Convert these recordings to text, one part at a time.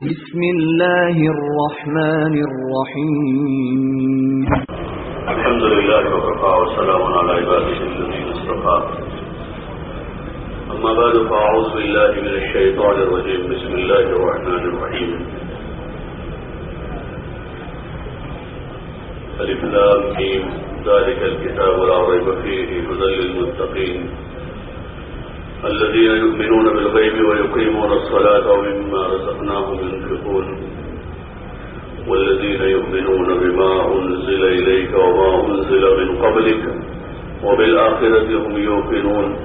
بسم الله الرحمن الرحيم. الحمد لله وكفى وسلام على عباده الذين اصطفى. أما بعد فأعوذ بالله من الشيطان الرجيم. بسم الله الرحمن الرحيم. ألف لام ميم. ذلك الكتاب لا ريب فيه هدى للمتقين. الذين يؤمنون بالغيب ويقيمون الصلاة ومما رزقناهم ينفقون والذين يؤمنون بما أنزل إليك وما أنزل من قبلك وبالآخرة هم يوقنون.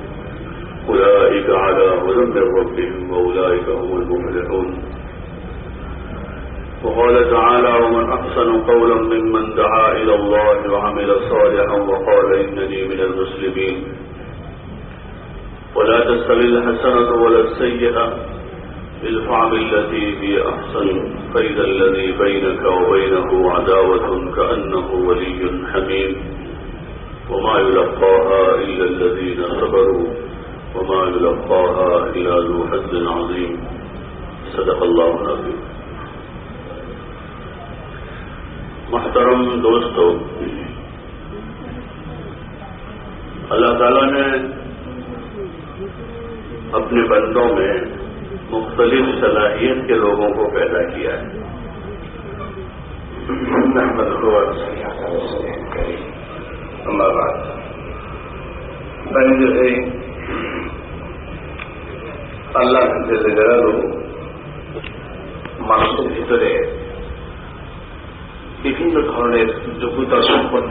أولئك على هدى من ربهم وأولئك هم المفلحون. وقال تعالى ومن أحسن قولا ممن دعا إلى الله وعمل صالحا وقال إنني من المسلمين ولا تستوي الحسنة ولا السيئة ادفع بالتي هي أحسن فإذا الذي بينك وبينه عداوة كأنه ولي حميم. وما يلقاها إلا الذين صبروا وما يلقاها إلا ذو حد عظيم. صدق الله العظيم. محترم دوستو اللہ تعالیٰ نے اپنے بندوں میں مختلف صلاحیت کے لوگوں کو پیدا کیا ہے আল্লাহ গেল মানুষের ভিতরে বিভিন্ন ধরনের যোগ্যতা সম্পন্ন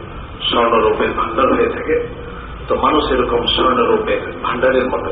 স্বর্ণরূপে ভান্ডার হয়ে থাকে। তো মানুষ এরকম স্বর্ণরূপে ভান্ডারের মতো।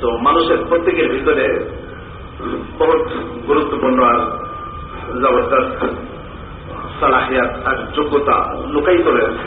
তো মানুষের প্রত্যেকের ভিতরে বহুত গুরুত্বপূর্ণ আর জবরদস্ত সালাহিয়াত আর যোগ্যতা লুকায়িত রয়েছে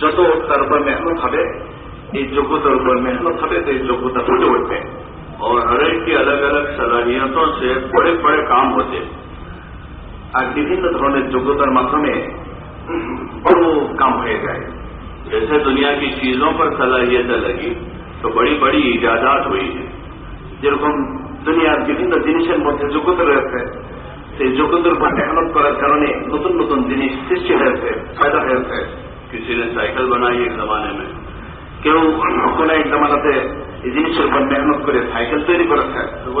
যত তার উপর মেহনত হবে এই যোগ্যতার উপর মেহনত হবে তো এই যোগ্যতা ফুটে উঠবে اور ہر ایک کی الگ الگ صلاحیتوں سے بڑے بڑے کام ہوتے ہیں আর বিভিন্ন ধরনের যোগ্যতার মাধ্যমে বড় কাম হয়ে যায় جیسے دنیا کی چیزوں پر صلاحیتیں لگی تو بڑی بڑی ایجادات ہوئی ہیں যেরকম দুনিয়ার বিভিন্ন জিনিসের মধ্যে যোগ্যতা রয়েছে সেই যোগ্যতার উপর মেহনত করার কারণে নতুন নতুন জিনিস সৃষ্টি হয়েছে ফায়দা হয়েছে کسی نے سائیکل بنائی ایک زمانے میں কেউ কোন এক জমানাতে এই জিনিসের উপর মেহনত করে সাইকেল তৈরি করেছে ও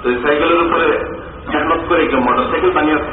তো এই সাইকেলের উপরে মেহনত করে কেউ মোটর সাইকেল বানিয়েছে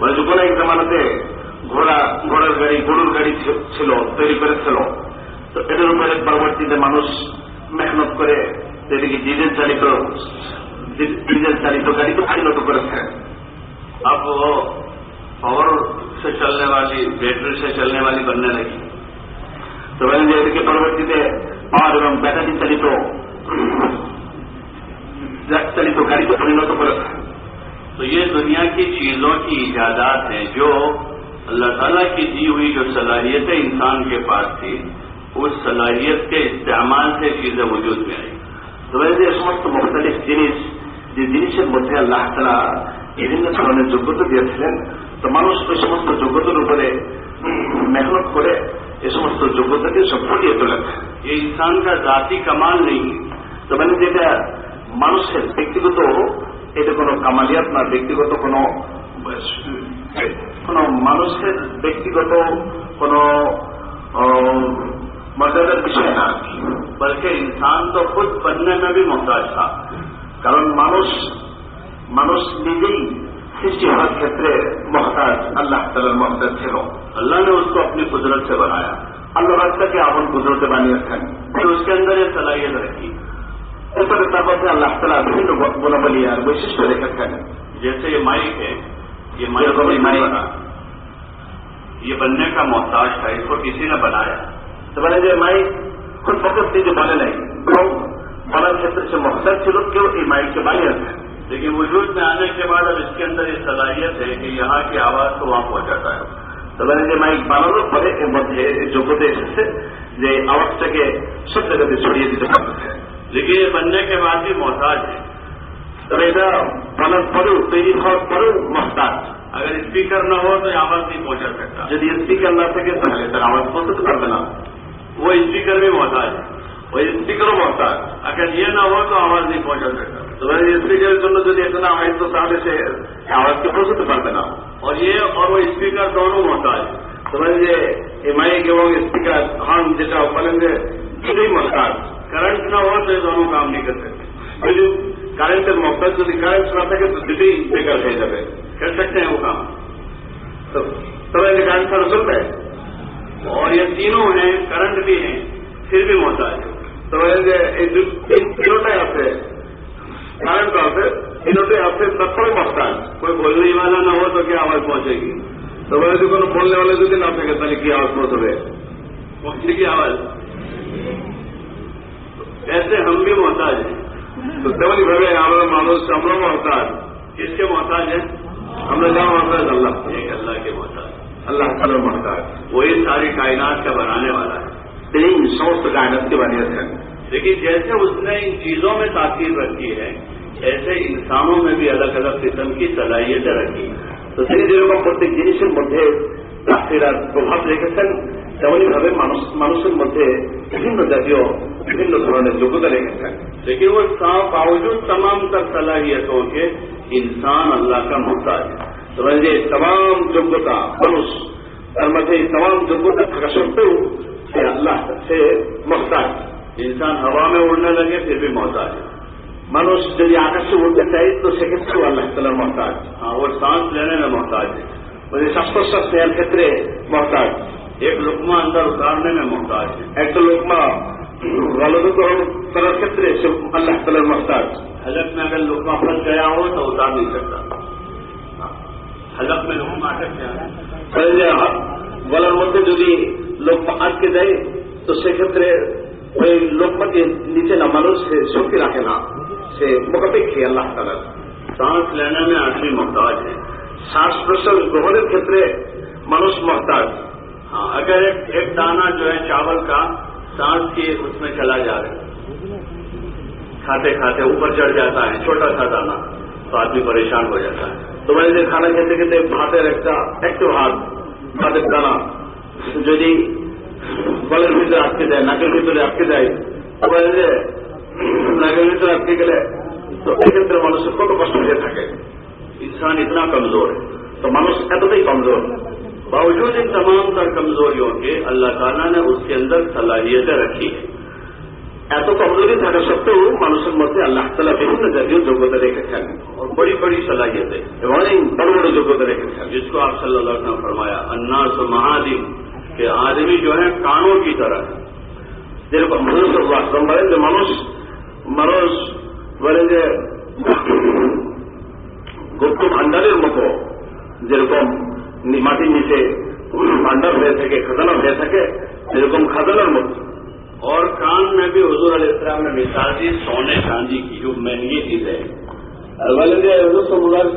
বলে যে কোনো এক জামানাতে ঘোড়া ঘোড়ার গাড়ি গরুর গাড়ি ছিল তৈরি করেছিল তো এটার উপরে পরবর্তীতে মানুষ মেহনত করে এদিকে ডিজেল চালিত ডিজেল চালিত গাড়িকে পরিণত করেছে اب وہ پاور سے چلنے والی بیٹری سے چلنے والی بننے لگی তো বলেন যে এদিকে পরবর্তীতে পাওয়ার এবং ব্যাটারি চালিত চালিত গাড়িকে পরিণত করেছে تو یہ دنیا کی چیزوں کی ایجادات ہیں جو اللہ تعالیٰ کی دی ہوئی جو صلاحیتیں انسان کے پاس تھی اس صلاحیت کے استعمال سے چیزیں وجود میں آئی রয়েছে এ সমস্ত মুখতালিফ জিনিস, যে জিনিসের মধ্যে আল্লাহ তারা বিভিন্ন ধরনের যোগ্যতা দিয়েছিলেন, তো মানুষ ওই সমস্ত যোগ্যতার উপরে মেহনত করে এ সমস্ত যোগ্যতাকে সব ফুটিয়ে তোলেন। এই স্থানটা জাতি কামাল নেই। তো মানে যেটা মানুষের ব্যক্তিগত, এটা কোনো কামালিয়াত না, ব্যক্তিগত কোনো কোনো মানুষের ব্যক্তিগত কোনো مذہب کی نہ کی بلکہ انسان تو خود بننے میں بھی محتاج تھا۔ کارن مانوس مانوس لیڈنگ کسی ہر خطرے محتاج اللہ تعالی محدت سے ہو اللہ نے اس کو اپنی قدرت سے بنایا۔ اللہ رکھتا کہ آپ ان قدرت بانی رکھیں پھر اس کے اندر یہ صلاحیت رکھی۔ اس کتابوں سے اللہ تعالیٰ بھی بولا بلی یار لے کر رکھیں جیسے یہ مائک ہے یہ مائک یہ بننے کا محتاج تھا اس کو کسی نے بنایا۔ তো মানে যে মাইক কোন প্রকৃতি যে বলে নাই বরং বলার ক্ষেত্রে সে মহতাজ ছিল কেউ এই মাইককে বানিয়েছে لیکن وجود میں آنے کے بعد اب اس کے اندر یہ صلاحیت ہے کہ یہاں کی آواز کو وہاں پہنچاتا ہے তো মানে যে মাইক বানানোর পরে এর মধ্যে এই যোগ্যতা এসেছে যে আওয়াজটাকে সব জায়গাতে ছড়িয়ে দিতে পারতেছে لیکن یہ بننے کے بعد بھی محتاج ہے তবে এটা বানার পরেও তৈরি হওয়ার পরেও মহতাজ اگر اسپیکر نہ ہو تو یہ آواز نہیں پہنچا سکتا যদি স্পিকার না থাকে তাহলে তার আওয়াজ পৌঁছতে পারবে না وہ اسپیکر بھی ہوتا ہے۔ وہ اسپیکر ہوتا ہے۔ اگر یہ نہ ہو تو آواز نہیں پہنچا سکتا۔ تو اسپیکر سنو تو اتنا ہے تو سامنے سے آواز کے پرست کر دینا اور یہ اور وہ اسپیکر دونوں ہوتا ہے سمجھے ایم آئی کے وہ اسپیکر ہم جیسا پلنگ نہیں مسکار کرنٹ نہ ہو تو یہ دونوں کام نہیں کرتے کرنٹ موقع جو کرنٹ نہ سکے تو سیدھی اسپیکر کر سکتے ہیں وہ کام۔ تو سمجھ کرنٹ سر، سنتے ہیں۔ اور یہ تینوں ہیں کرنٹ بھی ہیں پھر بھی محتاج تو تینوں کرنٹ کا ہفتے تینوں ٹائپ سے سب پکتا ہے۔ کوئی بولنے والا نہ ہو تو کیا آواز پہنچے گی؟ تو بولے تو بولنے والے تو دن آپ کہتا نہیں آواز پہنچ ہوئے پہنچنے کی آواز۔ ایسے ہم بھی محتاج ہیں۔ تو سبھی بھائی ہمارا مانوس ہم لوگ محتاج۔ کس کے محتاج ہے ہم نے جہاں محتاج اللہ۔ اللہ کے محتاج۔ আল্লাহ তালার মহতাজ وہی ساری کائنات کا بنانے والا ہے তিনি সমস্ত কায়নাতকে বানিয়েছেন لیکن جیسے اس نے ان چیزوں میں تاثیر رکھی ہے ایسے انسانوں میں بھی الگ الگ قسم کی صلاحیتیں رکھی ہیں তো তিনি যেরকম প্রত্যেক জিনিসের মধ্যে রাত্রির আর প্রভাব রেখেছেন তেমনি ভাবে মানুষ মানুষের মধ্যে বিভিন্ন জাতীয় বিভিন্ন ধরনের যোগ্যতা রেখেছেন لیکن وہ سا- باوجود تمام تر صلاحیتوں کے انسان اللہ کا محتاج ہے سمجھے تمام جگتا منش اور مجھے تمام جگتا کشپ سے اللہ سے محتاج انسان ہوا میں اڑنے لگے، پھر بھی محتاج منش جب آگ سے اڑنا چاہیے تو سیکنڈ کو اللہ تعالیٰ محتاج ہاں وہ سانس لینے میں محتاج ہے مجھے سب سب سے خطرے محتاج ایک لوکما اندر اتارنے میں محتاج ہے ایک لوکما غلط کو طرح خطرے سے اللہ تعالیٰ محتاج حضرت میں اگر لقمہ پھنس گیا ہو تو اتار نہیں سکتا۔ حلق میں لقمہ اٹک گیا তাহলে যে হাত- গলার মধ্যে যদি লোকমা আটকে দেয় তো সেক্ষেত্রে ওই লোকমাকে নিচে নামানোর সে শক্তি রাখে না সে মোকাপেক্ষী আল্লাহ তালার سانس لینے میں آدمی محتاج ہے শ্বাস প্রশ্বাস গ্রহণের ক্ষেত্রে মানুষ মহতাজ ہاں اگر ایک ایک دانہ جو ہے چاول کا سانس کی اس میں چلا جا رہا ہے کھاتے کھاتے اوپر چڑھ جاتا ہے چھوٹا سا دانہ تو آدمی پریشان ہو جاتا ہے তোমার যে খানা খেতে খেতে ভাতের একটা একটু হাত ভাতের দানা যদি গলের ভিতরে আটকে যায় নাকের ভিতরে আটকে যায় তোমার যে নাকের ভিতরে আটকে গেলে তো এক্ষেত্রে মানুষের কত কষ্ট হয়ে থাকে انسان اتنا کمزور ہے তো মানুষ এতটাই কমজোর باوجود ان تمام تر کمزوریوں کے اللہ تعالیٰ نے اس کے اندر صلاحیتیں رکھی ہیں এত কমজোরি থাকা সত্ত্বেও মানুষের মধ্যে আল্লাহ তালা বিভিন্ন জাতীয় যোগ্যতা রেখেছেন اور بڑی بڑی صلاحیتیں এবং অনেক বড় বড় যোগ্যতা রেখেছেন جس کو آپ صلی اللہ علیہ وسلم نے فرمایا الناس مہادم کہ آدمی جو ہے کانوں کی طرح ہے যেরকম মনুষ্য বলেন যে মানুষ মানুষ বলেন যে গুপ্ত ভান্ডারের মতো যেরকম নি- মাটির নিচে ভান্ডার হয়ে থাকে খাজানা হয়ে থাকে সেরকম খাজানার মতো اور کان میں بھی حضور علیہ السلام نے مثال دی، سونے چاندی کی جو مہنگی چیز ہے۔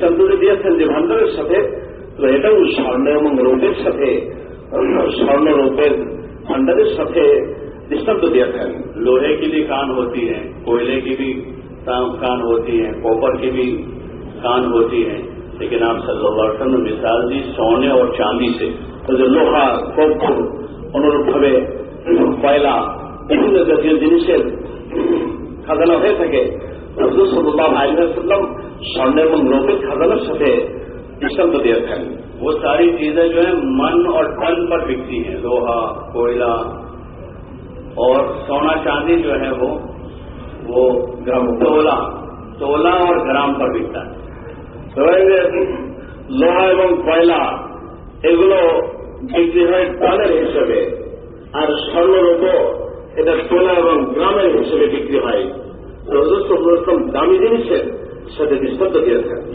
తండ్రులు చేస్తుంది అందరూ సఫే రేటం స్వర్ణం రూపే సఫే స్వర్ణ لوہے کی بھی کان ہوتی ہے، کوئلے کی بھی کان ہوتی ہے، کوپر کی بھی کان ہوتی ہے۔ لیکن آپ صلی مثال دی سونے اور چاندی سے۔ تو جو لوہا، کوپر অনুরূপভাবে কয়লা বিভিন্ন জাতীয় জিনিসের খাজানা হয়ে থাকে রসুল সাল্লাহ আলিহাসাল্লাম স্বর্ণ এবং রৌপের খাজানার সাথে দৃষ্টান্ত দিয়েছেন وہ ساری چیزیں جو ہیں من اور ٹن پر بکتی ہیں لوہا کوئلہ اور سونا چاندی جو ہے وہ وہ گرام تولا تولا اور گرام پر بکتا ہے তবে যে লোহা এবং কয়লা এগুলো বিক্রি হয় ডালের হিসেবে আর স্বর্ণরূপ এটা সোনা এবং গ্রামের হিসেবে বিক্রি হয়। রজস্ব প্রথম দামি জিনিসের সাথে নিঃশব্দ দিয়েছেন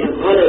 সবসে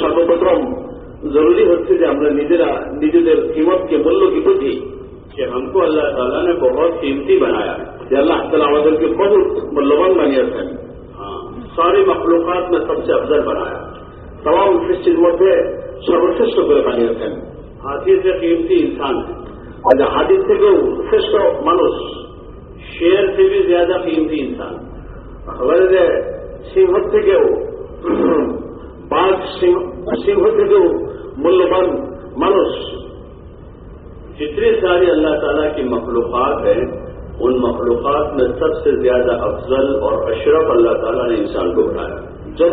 সর্বপ্রথম জরুরি হচ্ছে যে আমরা নিজেরা নিজেদের কিমতকে মূল্য কি বুঝি کہ ہم کو اللہ تعالیٰ نے بہت قیمتی بنایا کہ اللہ تعالیٰ وزن کی خود ملوان بنیت ہے۔ ہاں ساری مخلوقات میں سب سے افضل بنایا۔ تمام اس خدمت ہے سروشت پر بنیت ہے۔ ہاتھی سے قیمتی انسان ہے۔ اور ہاتھی سے کہ شرش منوش شیر سے بھی زیادہ قیمتی انسان۔ خبر ہے سنہ تھے باغ سنہ تھے ملوان منش جتنے سارے اللہ تعالیٰ کی مخلوقات ہیں، ان مخلوقات میں سب سے زیادہ افضل اور اشرف اللہ تعالیٰ نے انسان کو بنایا۔ جب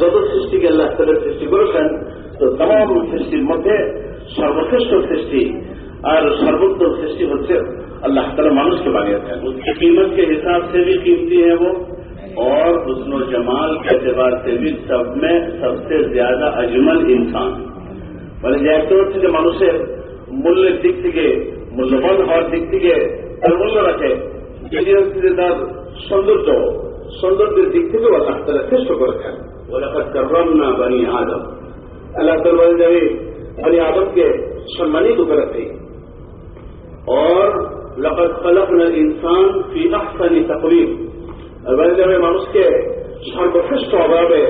جب سرشٹی کے اللہ تعالیٰ سرشٹی گروشن تو تمام سرشٹیر مدھے سروکش سرشٹی اور سروتم سرشٹی مدد اللہ تعالیٰ مانوس کے باغیت ہے۔ اس کی قیمت کے حساب سے بھی قیمتی ہے وہ۔ اور حسن و جمال کے اعتبار سے بھی سب میں سب سے زیادہ اجمل انسان۔ بلکہ جب مانوس ہے ಮುಳ್ಳು ದಿಕ್ಕಿಗೆ ಮುಳ್ಳು ಬಂದ ಹೊರ ದಿಕ್ಕಿಗೆ ಅಲ್ಲಿ ಮುಳ್ಳು ರಚೆ ಇಂಜಿನಿಯರ್ಸಿಂದ ಸೌಂದರ್ಯ ಸೌಂದರ್ಯದ ದಿಕ್ಕಿಗೆ ಹೊಸ ಹತ್ತರ ಶ್ರೇಷ್ಠ ಬರ್ತಾರೆ ولقد كرمنا بني آدم۔ اللہ تعالیٰ نے بنی آدم کے سمانی کو کرتے اور لقد خلقنا الانسان فی احسن تقریب اللہ نے مانوس کے سربشٹ آباد ہے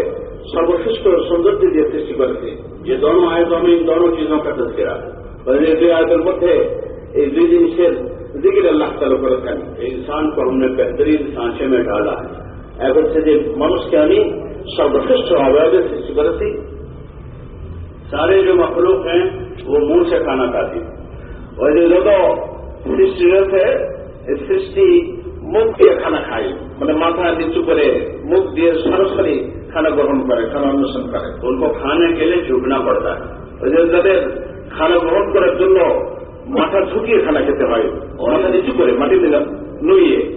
سربشٹ اور دیتے سی کرتے یہ دونوں آیتوں میں ان دونوں چیزوں کا تذکرہ ہے۔ বলেন যে দুই আয়তের মধ্যে এই দুই জিনিসের দিকে আল্লাহ তালা করেছেন انسان کو ہم نے بہترین سانچے میں ڈالا ہے এক হচ্ছে যে মানুষকে আমি সর্বশ্রেষ্ঠ অবয়বে সৃষ্টি করেছি سارے جو مخلوق ہیں وہ منہ سے کھانا کھاتی ہیں ওই যে যত সৃষ্টি রয়েছে এই সৃষ্টি মুখ দিয়ে খানা খায় মানে মাথা নিচু করে মুখ দিয়ে সরাসরি খানা গ্রহণ করে খানা অন্বেষণ করে ان کو کھانے کے لیے جھکنا খানা গ্রহণ করার জন্য মাথা ঝুঁকিয়ে খানা খেতে হয়। মাথা নিচু করে মাটিতে নুইয়ে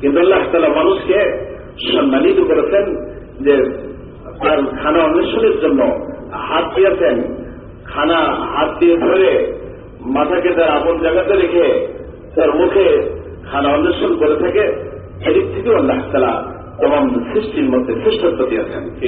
কিন্তু আল্লাহ তালা মানুষকে সম্মানিত করেছেন যে তার খানা অন্বেষণের জন্য হাত দিয়েছেন। খানা হাত দিয়ে ধরে মাথাকে তার আপন জায়গাতে রেখে তার মুখে খানা অন্বেষণ করে থাকে। এদিক থেকেও আল্লাহ তালা তমাম সৃষ্টির মধ্যে শ্রেষ্ঠত্ব দিয়েছেন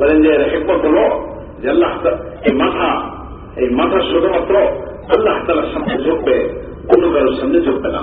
বলেন যে হেকমত হল যে আল্লাহ এই মাথা এই মাথা শুধুমাত্র আল্লাহ তালার সামনে ঝুঁকবে কোনো কারোর সামনে ঝুঁকবে না।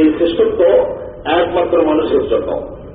এই শ্রেষ্ঠত্ব একমাত্র মানুষের জন্য।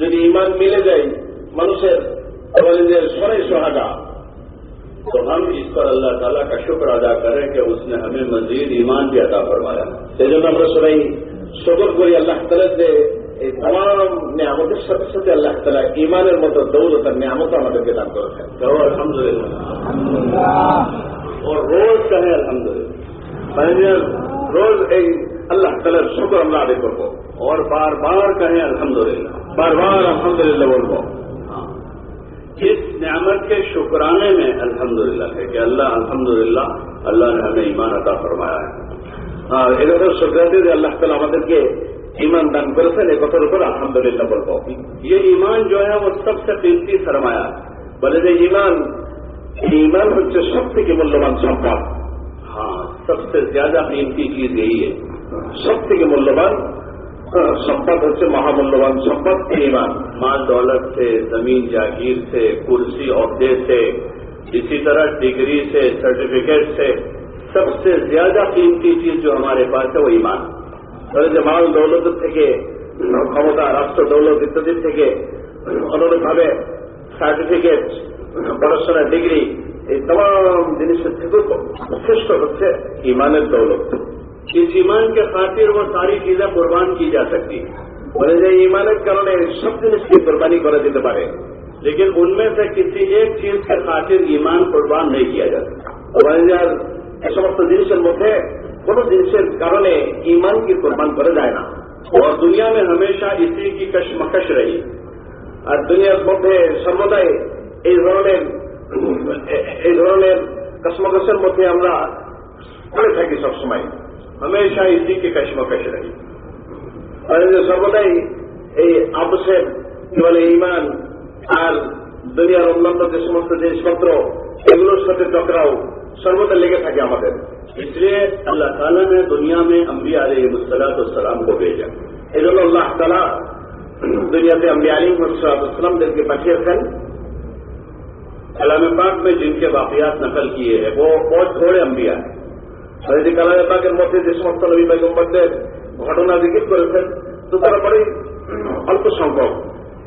যদি ইমান মিলে যায় মানুষের বলেন যে সরাই সোহাগা। تو ہم اس پر اللہ تعالیٰ کا شکر ادا کریں کہ اس نے ہمیں مزید ایمان بھی عطا فرمایا۔ میں ہم سنائی شکر کوئی اللہ تعالیٰ سے تمام نعمتیں، سب سے اللہ تعالیٰ ایمان مت تک نعمت مدد کے کو کر ہے الحمد للہ اور روز کہیں الحمد للہ روز ایک اللہ تعالیٰ شکر اللہ علیہ کو اور بار بار کہیں الحمد للہ بار بار الحمد للہ بول کو نعمت کے شکرانے میں الحمدللہ ہے کہ اللہ الحمدللہ اللہ نے ہمیں ایمان عطا فرمایا ہے۔ ہاں، ادھر شکرتے تھے، اللہ تعالیٰ مدد کے ایمان دن پر سے ایک بطور پر الحمد للہ پر پاؤ یہ ایمان جو ہے، وہ سب سے قیمتی سرمایہ جی ایمان ایمان ہوتے سب سے کے ملوان سمپا ہاں سب سے زیادہ قیمتی چیز یہی ہے۔ شکتی کے ملوان আহ, সম্পদ হচ্ছে মহামূল্যবান সম্পদ এই ইমান مال دولت سے زمین جاگیر سے کرسی عہدے سے اسی طرح ڈگری سے سرٹیفکیٹ سے سب سے زیادہ قیمتی چیز جو ہمارے پاس ہے وہ ایمان বলে যে মাল দৌলত থেকে ক্ষমতা রাষ্ট্র দৌলত ইত্যাদি থেকে অনুরূপভাবে সার্টিফিকেট পড়াশোনার ডিগ্রি এই তমাম জিনিসের থেকেও শ্রেষ্ঠ হচ্ছে ইমানের দৌলত اس ایمان کے خاطر وہ ساری چیزیں قربان کی جا سکتی ہیں বলে যে ইমানের কারণে সব জিনিসকে কোরবানি করা যেতে পারে لیکن ان میں سے کسی ایک چیز کے خاطر ایمان قربان نہیں کیا جا سکتا বলে যে আর এ সমস্ত জিনিসের মধ্যে কোন জিনিসের কারণে ইমানকে কোরবান করা যায় না اور دنیا میں ہمیشہ اسی کی کشمکش رہی আর দুনিয়ার মধ্যে সর্বদাই এই ধরনের এ- এই ধরনের কসমকসের মধ্যে আমরা পড়ে থাকি সবসময় ہمیشہ اسی کی کشمکش رہی۔ اور جو سب نہیں اب یعنی سے ایمان ইমান دنیا দুনিয়ার অন্যান্য যে সমস্ত জিনিসপত্র এগুলোর ٹکراؤ سروت لے کے থাকে اس لیے اللہ تعالیٰ نے دنیا میں امبیا علیہ مسلط السلام کو بھیجا۔ اس لیے اللہ تعالیٰ دنیا کے امبیا علی مسلط السلام دل کے بشیر کر علام پاک میں جن کے واقعات نقل کیے ہیں، وہ بہت تھوڑے امبیا ہیں۔ শহীদ কালামে পাকের মধ্যে যে সমস্ত নবী বেগম্বরদের ঘটনা জিজ্ঞেস করেছেন, তো তারা বড় অল্প সংখ্যক।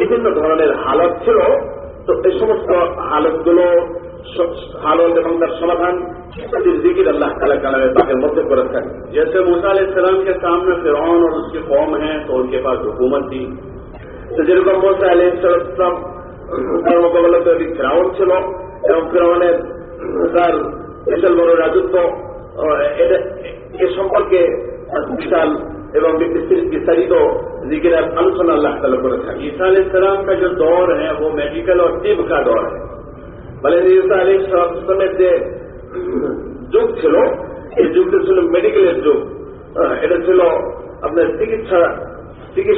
বিভিন্ন ধরনের হালত ছিল, তো এই সমস্ত হালতগুলো হালন্দ এবং তার সমাধান ইত্যাদি জিকির আল্লাহ তালা কালামের جیسے موسیٰ علیہ السلام کے سامنے فرعون اور اس کی قوم ہیں، تو ان کے پاس حکومت تھی۔ تجربہ موسا علیہ السلام তার মোকাবেলাতে একটি ফেরাউন ছিল এবং ফেরাউনের তার বিশাল বড় রাজত্ব এ ایون বিশাল ذکر الحمد اللہ تعالیٰ کو رکھا۔ عیسیٰ علیہ السلام کا جو دور ہے، وہ میڈیکل اور طب کا دور ہے۔ بھلے دیوتا علیہ السلام سمیت যে যুগ ছিল এই যুগটা ছিল মেডিকেলের যুগ এটা ছিল اپنے چکا چکا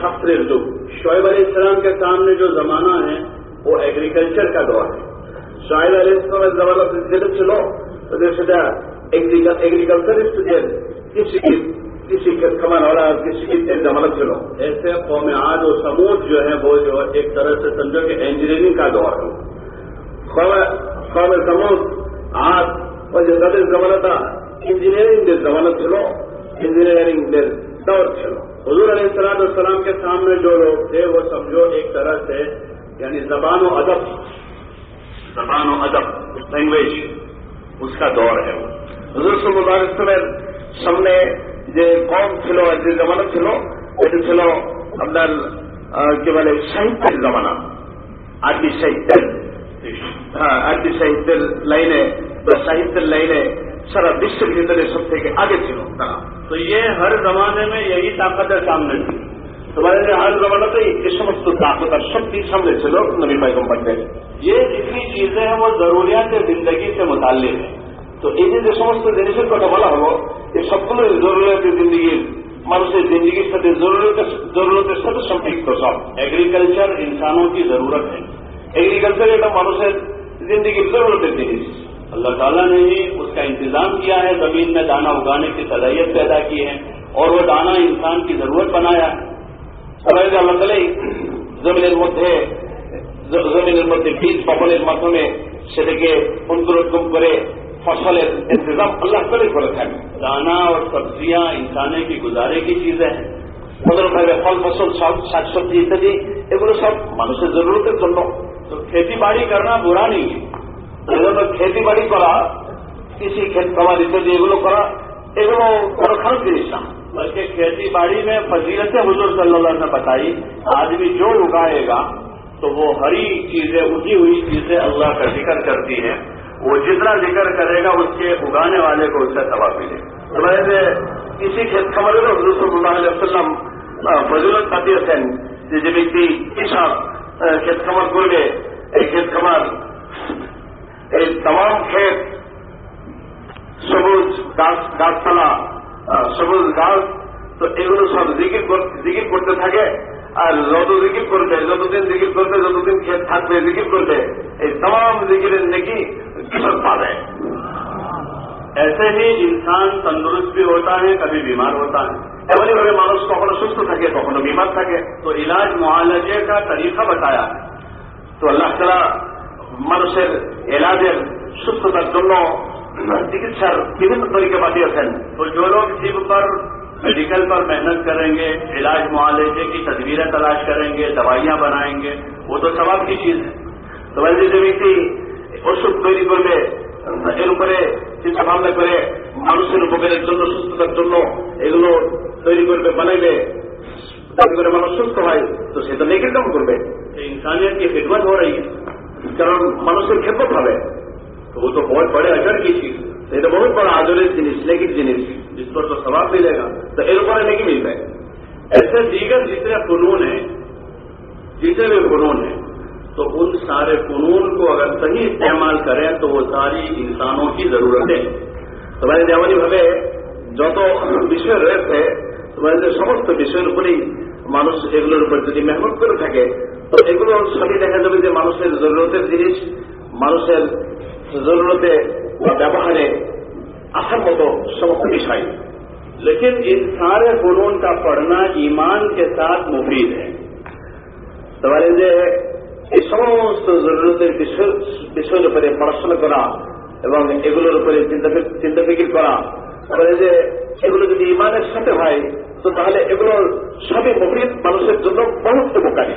شاستر যুগ شعیب علیہ السلام کے سامنے جو زمانہ ہے، وہ ایگریکلچر کا دور ہے۔ شعیب علیہ السلام زمانہ যেটা ছিল সেটা এগ্রিকালচার کسی কৃষি کسی کے کمن والا، کسی کی زمانہ چلو ایسے قوم آج وہ سموج جو ہے وہ جو ایک طرح سے سمجھو کہ انجینئرنگ کا دور ہے قوم سموس آج اور جو سب زمانہ تھا انجینئرنگ دے زمانہ چلو، انجینئرنگ دے دور چلو۔ حضور علیہ السلام السلام کے سامنے جو لوگ تھے، وہ سمجھو ایک طرح سے یعنی زبان و ادب۔ زبان و ادب، لینگویج، اس کا دور ہے حضور صلی اللہ علیہ وسلم سامنے যে কম ছিল যে জমানা ছিল এটা ছিল আপনার কি বলে সাহিত্যের জমানা আরবি সাহিত্যের ہاں انٹی ساہتیہ سارا وشو کے اندر سب تھے کہ آگے چلو تو یہ ہر زمانے میں یہی طاقت ہے سامنے کی تمہارے ہر زمانہ تو یہ سمجھ تو طاقت اور سب چیز سامنے چلو نبی پیغمبر نے یہ جتنی چیزیں ہیں وہ ضروریات زندگی سے متعلق ہیں تو یہ যে সমস্ত জিনিসের কথা বলা হলো এই সবগুলো জরুরিয়াতের জিন্দগির মানুষের زندگی সাথে জরুরতের সাথে সম্পৃক্ত সব এগ্রিকালচার ইনসানوں کی ضرورت ہے ایگریکلچر ایک مانوس زندگی ضرورت دیتی ہے اللہ تعالیٰ نے ہی اس کا انتظام کیا ہے، زمین میں دانا اگانے کی صلاحیت پیدا کی ہے اور وہ دانا انسان کی ضرورت بنایا ہے۔ سمجھ اللہ تعالی زمین مدھے زمین مدھے بیس میں مدھے সেটাকে انتروگم کرے، فصل انتظام اللہ تعالیٰ کو رکھا ہے۔ دانا اور سبزیاں انسانے کی گزارے کی چیزیں ہیں۔ فصل، ساگ سبزی শাক সবজি سب এগুলো সব মানুষের জরুরতের জন্য تو کھیتی باڑی کرنا برا نہیں ہے۔ جب کھیتی باڑی کرا، کسی کھیت کماری سے ایگلو کرا ایگلو پرکھن کے بلکہ کھیتی باڑی میں فضیلتیں حضور صلی اللہ علیہ نے بتائی، آدمی جو اگائے گا، تو وہ ہری چیزیں، اگی ہوئی چیزیں اللہ کا ذکر کرتی ہیں۔ وہ جتنا ذکر کرے گا، اس کے اگانے والے کو اس سے سوا ملے۔ تو ویسے کسی کھیت خبر حضور صلی اللہ علیہ وسلم فضول قدیر حسین جی ব্যক্তি کھیت کمر کھل گئے کھیت کمر تمام کھیت۔ সবুজ গাছপালা সবুজ গাছ یہ এগুলো সব জিকির জিকির করতে থাকে আর যত জিকির করবে যতদিন জিকির করবে যতদিন খেত থাকবে জিকির করবে এই تمام জিকিরের নেকি قسمت پا رہے ایسے ہی انسان تندرست بھی ہوتا ہے، کبھی بیمار ہوتا ہے۔ ایمنی بڑے مانوس کو سست تھے کونوں بیمار تھکے۔ تو علاج معالجے کا طریقہ بتایا۔ تو اللہ تعالیٰ منصر علاج تک دکھوں چکر طریقے تو جو لوگ جیب پر میڈیکل پر محنت کریں گے، علاج معالجے کی تدبیریں تلاش کریں گے، دوائیاں بنائیں گے، وہ تو سب کی چیز ہے۔ تو ویسے اسی طرح এর উপরে চিন্তা ভাবনা করে মানুষের উপকারের জন্য সুস্থতার জন্য এগুলো তৈরি করবে বানাইবে। তাতে করে মানুষ সুস্থ হয় তো সে তো নেকের কাম করবে। انسانیت کی خدمت ہو رہی ہے কারণ মানুষের খেদমত হবে। تو وہ تو بہت بڑے اجر کی چیز یہ تو بہت بڑا آدھونک جنس لیکن جنس جس پر تو ثواب ملے گا تو ان پر نہیں ملتا ہے ایسے دیگر جتنے فنون ہیں جتنے بھی فنون ہیں تو ان سارے فنون کو اگر صحیح استعمال کریں تو وہ ساری انسانوں کی ضرورتیں تو ہمارے لیے ہماری بھگے جتوں گرت ہے تو سمست مانوس ریگولر محمود کر سکے تو ایک دیکھا جائے کہ منصل ضرورت جنس من سے ضرورتیں ویوہار احمد ہو سمست دکھائی لیکن ان سارے فنون کا پڑھنا ایمان کے ساتھ مفید ہے۔ تو ہمارے لیے এই সমস্ত জরুরতের বিষয়ের উপরে পড়াশোনা করা এবং এগুলোর উপরে চিন্তা ফিকির করা। যে এগুলো যদি ইমানের সাথে হয়, তো তাহলে এগুলো সবই মহিত মানুষের জন্য বহুত উপকারী।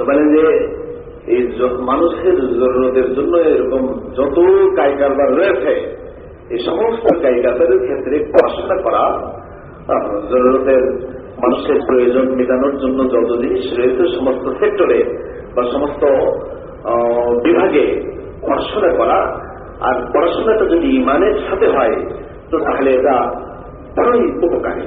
বলেন যে এই মানুষের জরুরতের জন্য এরকম যত কায়কারবার রয়েছে, এই সমস্ত কায়কারবারের ক্ষেত্রে পড়াশোনা করা জরুরতের মানুষের প্রয়োজন মেটানোর জন্য যত জিনিস রয়েছে সমস্ত সেক্টরে বা সমস্ত বিভাগে পড়াশোনা করা আর পড়াশোনাটা যদি ইমানের সাথে হয় তো তাহলে এটা বড়ই উপকারী।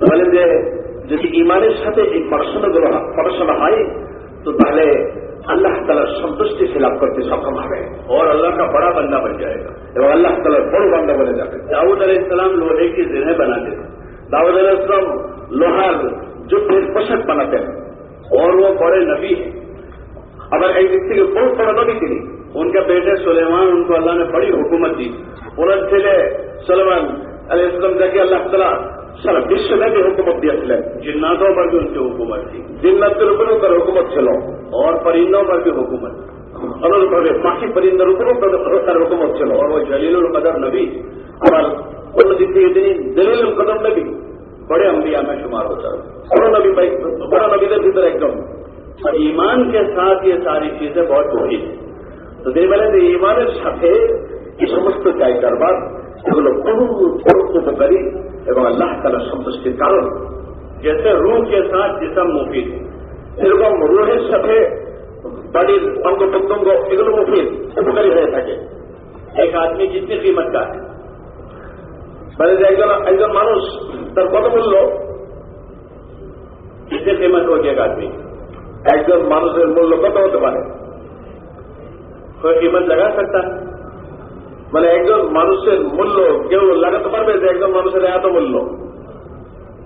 বলে যে যদি ইমানের সাথে এই পড়াশোনা পড়াশোনা হয় তো তাহলে اللہ تعالیٰ سنتشٹی سے لاپ کرتے سفر ہے اور اللہ کا بڑا بندہ بن جائے گا۔ جب اللہ تعالیٰ بڑا بندہ بنے گا داؤد علیہ السلام لوہے کی زرہیں بناتے تھے داؤد علیہ السلام لوہار جو پھر پشک بناتے ہیں۔ اور وہ بڑے نبی ہیں۔ اگر ایک ویکتی کے بہت بڑا نبی تھی ان کے بیٹے سلیمان ان کو اللہ نے بڑی حکومت دی۔ پورن سلیمان علیہ السلام جا کے اللہ تعالیٰ سر وشو میں بھی حکومت دیا ہے۔ جناتوں پر بھی ان کی حکومت تھی۔ جنت کے رکنوں پر حکومت چلو، اور پرندوں پر بھی حکومت۔ اور باقی پرندہ رکنوں پر حکومت چلو۔ اور وہ جلیل القدر نبی اور ان کی اتنی جلیل القدر نبی۔ بڑے انبیاء میں شمار ہوتا ہے بڑا نبی بڑا نبی کا فکر ایک دم۔ اور ایمان کے ساتھ یہ ساری چیزیں بہت بہت ہیں۔ تو دیکھ والے ایمان سفید یہ سمجھ تو کیا کاروبار এগুলো অনুরূপ পরোক্ষতকারী এবং আল্লাহ তালা সন্তুষ্টির কারণ। যেতে রুহকে সাথ জিসাম মুফিদ। এরকম রুহের সাথে বাড়ির অঙ্গ প্রত্যঙ্গ, এগুলো মুফিদ, উপকারী হয়ে থাকে। এক আদমি জিতনি কিমত মানে একজন একজন মানুষ তার কত মূল্য? জিতনি কিমত হচ্ছে এক আদমি? একজন মানুষের মূল্য কত হতে পারে? কিমত লাগা সকতা মানে একজন মানুষের মূল্য কেউ লাগাতে পারবে যে একজন মানুষের এত মূল্য।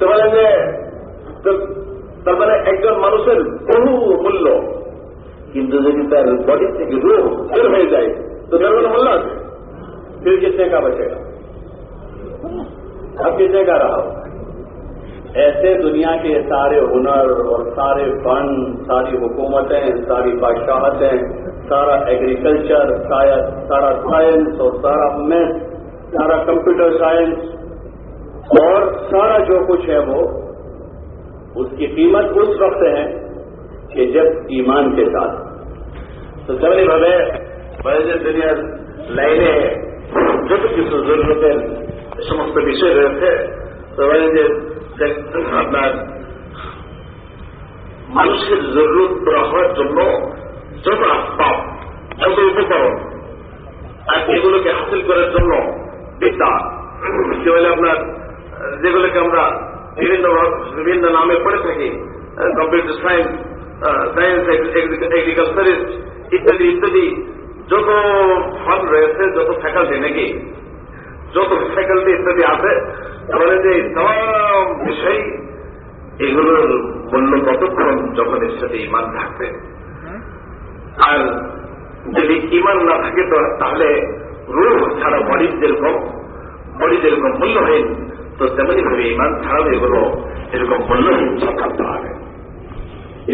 তোমার তার মানে একজন মানুষের বহু মূল্য কিন্তু যদি তার বডি থেকে রূপ বের হয়ে যায় তো তার কোনো মূল্য আছে? ফির কিসে কা বসেগা আপ কিসে কা ایسے دنیا کے سارے ہنر اور سارے فن، ساری حکومتیں، ساری بادشاہتیں، سارا ایگریکلچر سارا سائنس اور سارا میتھ سارا کمپیوٹر سائنس اور سارا جو کچھ ہے وہ اس کی قیمت اس وقت ہے کہ جب ایمان کے ساتھ۔ تو سبھی بھلے بڑے دنیا لائنے جو کسی ضرورتیں سمجھ پیچھے رہے تھے تو بڑے আপনার মানুষের জরুরত পুরা হওয়ার জন্য যত আসবাব যত উপকরণ। আর এগুলোকে হাসিল করার জন্য বিদ্যা। কি বলে আপনার, যেগুলোকে আমরা বিভিন্ন বিভিন্ন নামে পড়ে থাকি, কম্পিউটার সায়েন্স সায়েন্স এগ্রিকালচারিস্ট ইত্যাদি ইত্যাদি, যত ফল রয়েছে, যত ফ্যাকাল্টি নাকি, যত ফ্যাকাল্টি ইত্যাদি আছে, তাহলে যে এবং বিষয়, এগুলোর মূল্য কতক্ষণ যখন এর সাথে ইমান থাকবে? আর যদি ইমান না থাকে তো তাহলে রোগ ছাড়া বডির যেরকম বডি যেরকম মূল্যহীন তো তেমনি ভাবে ইমান ছাড়া এগুলো এরকম মূল্যহীন সাক্ষাৎ হবে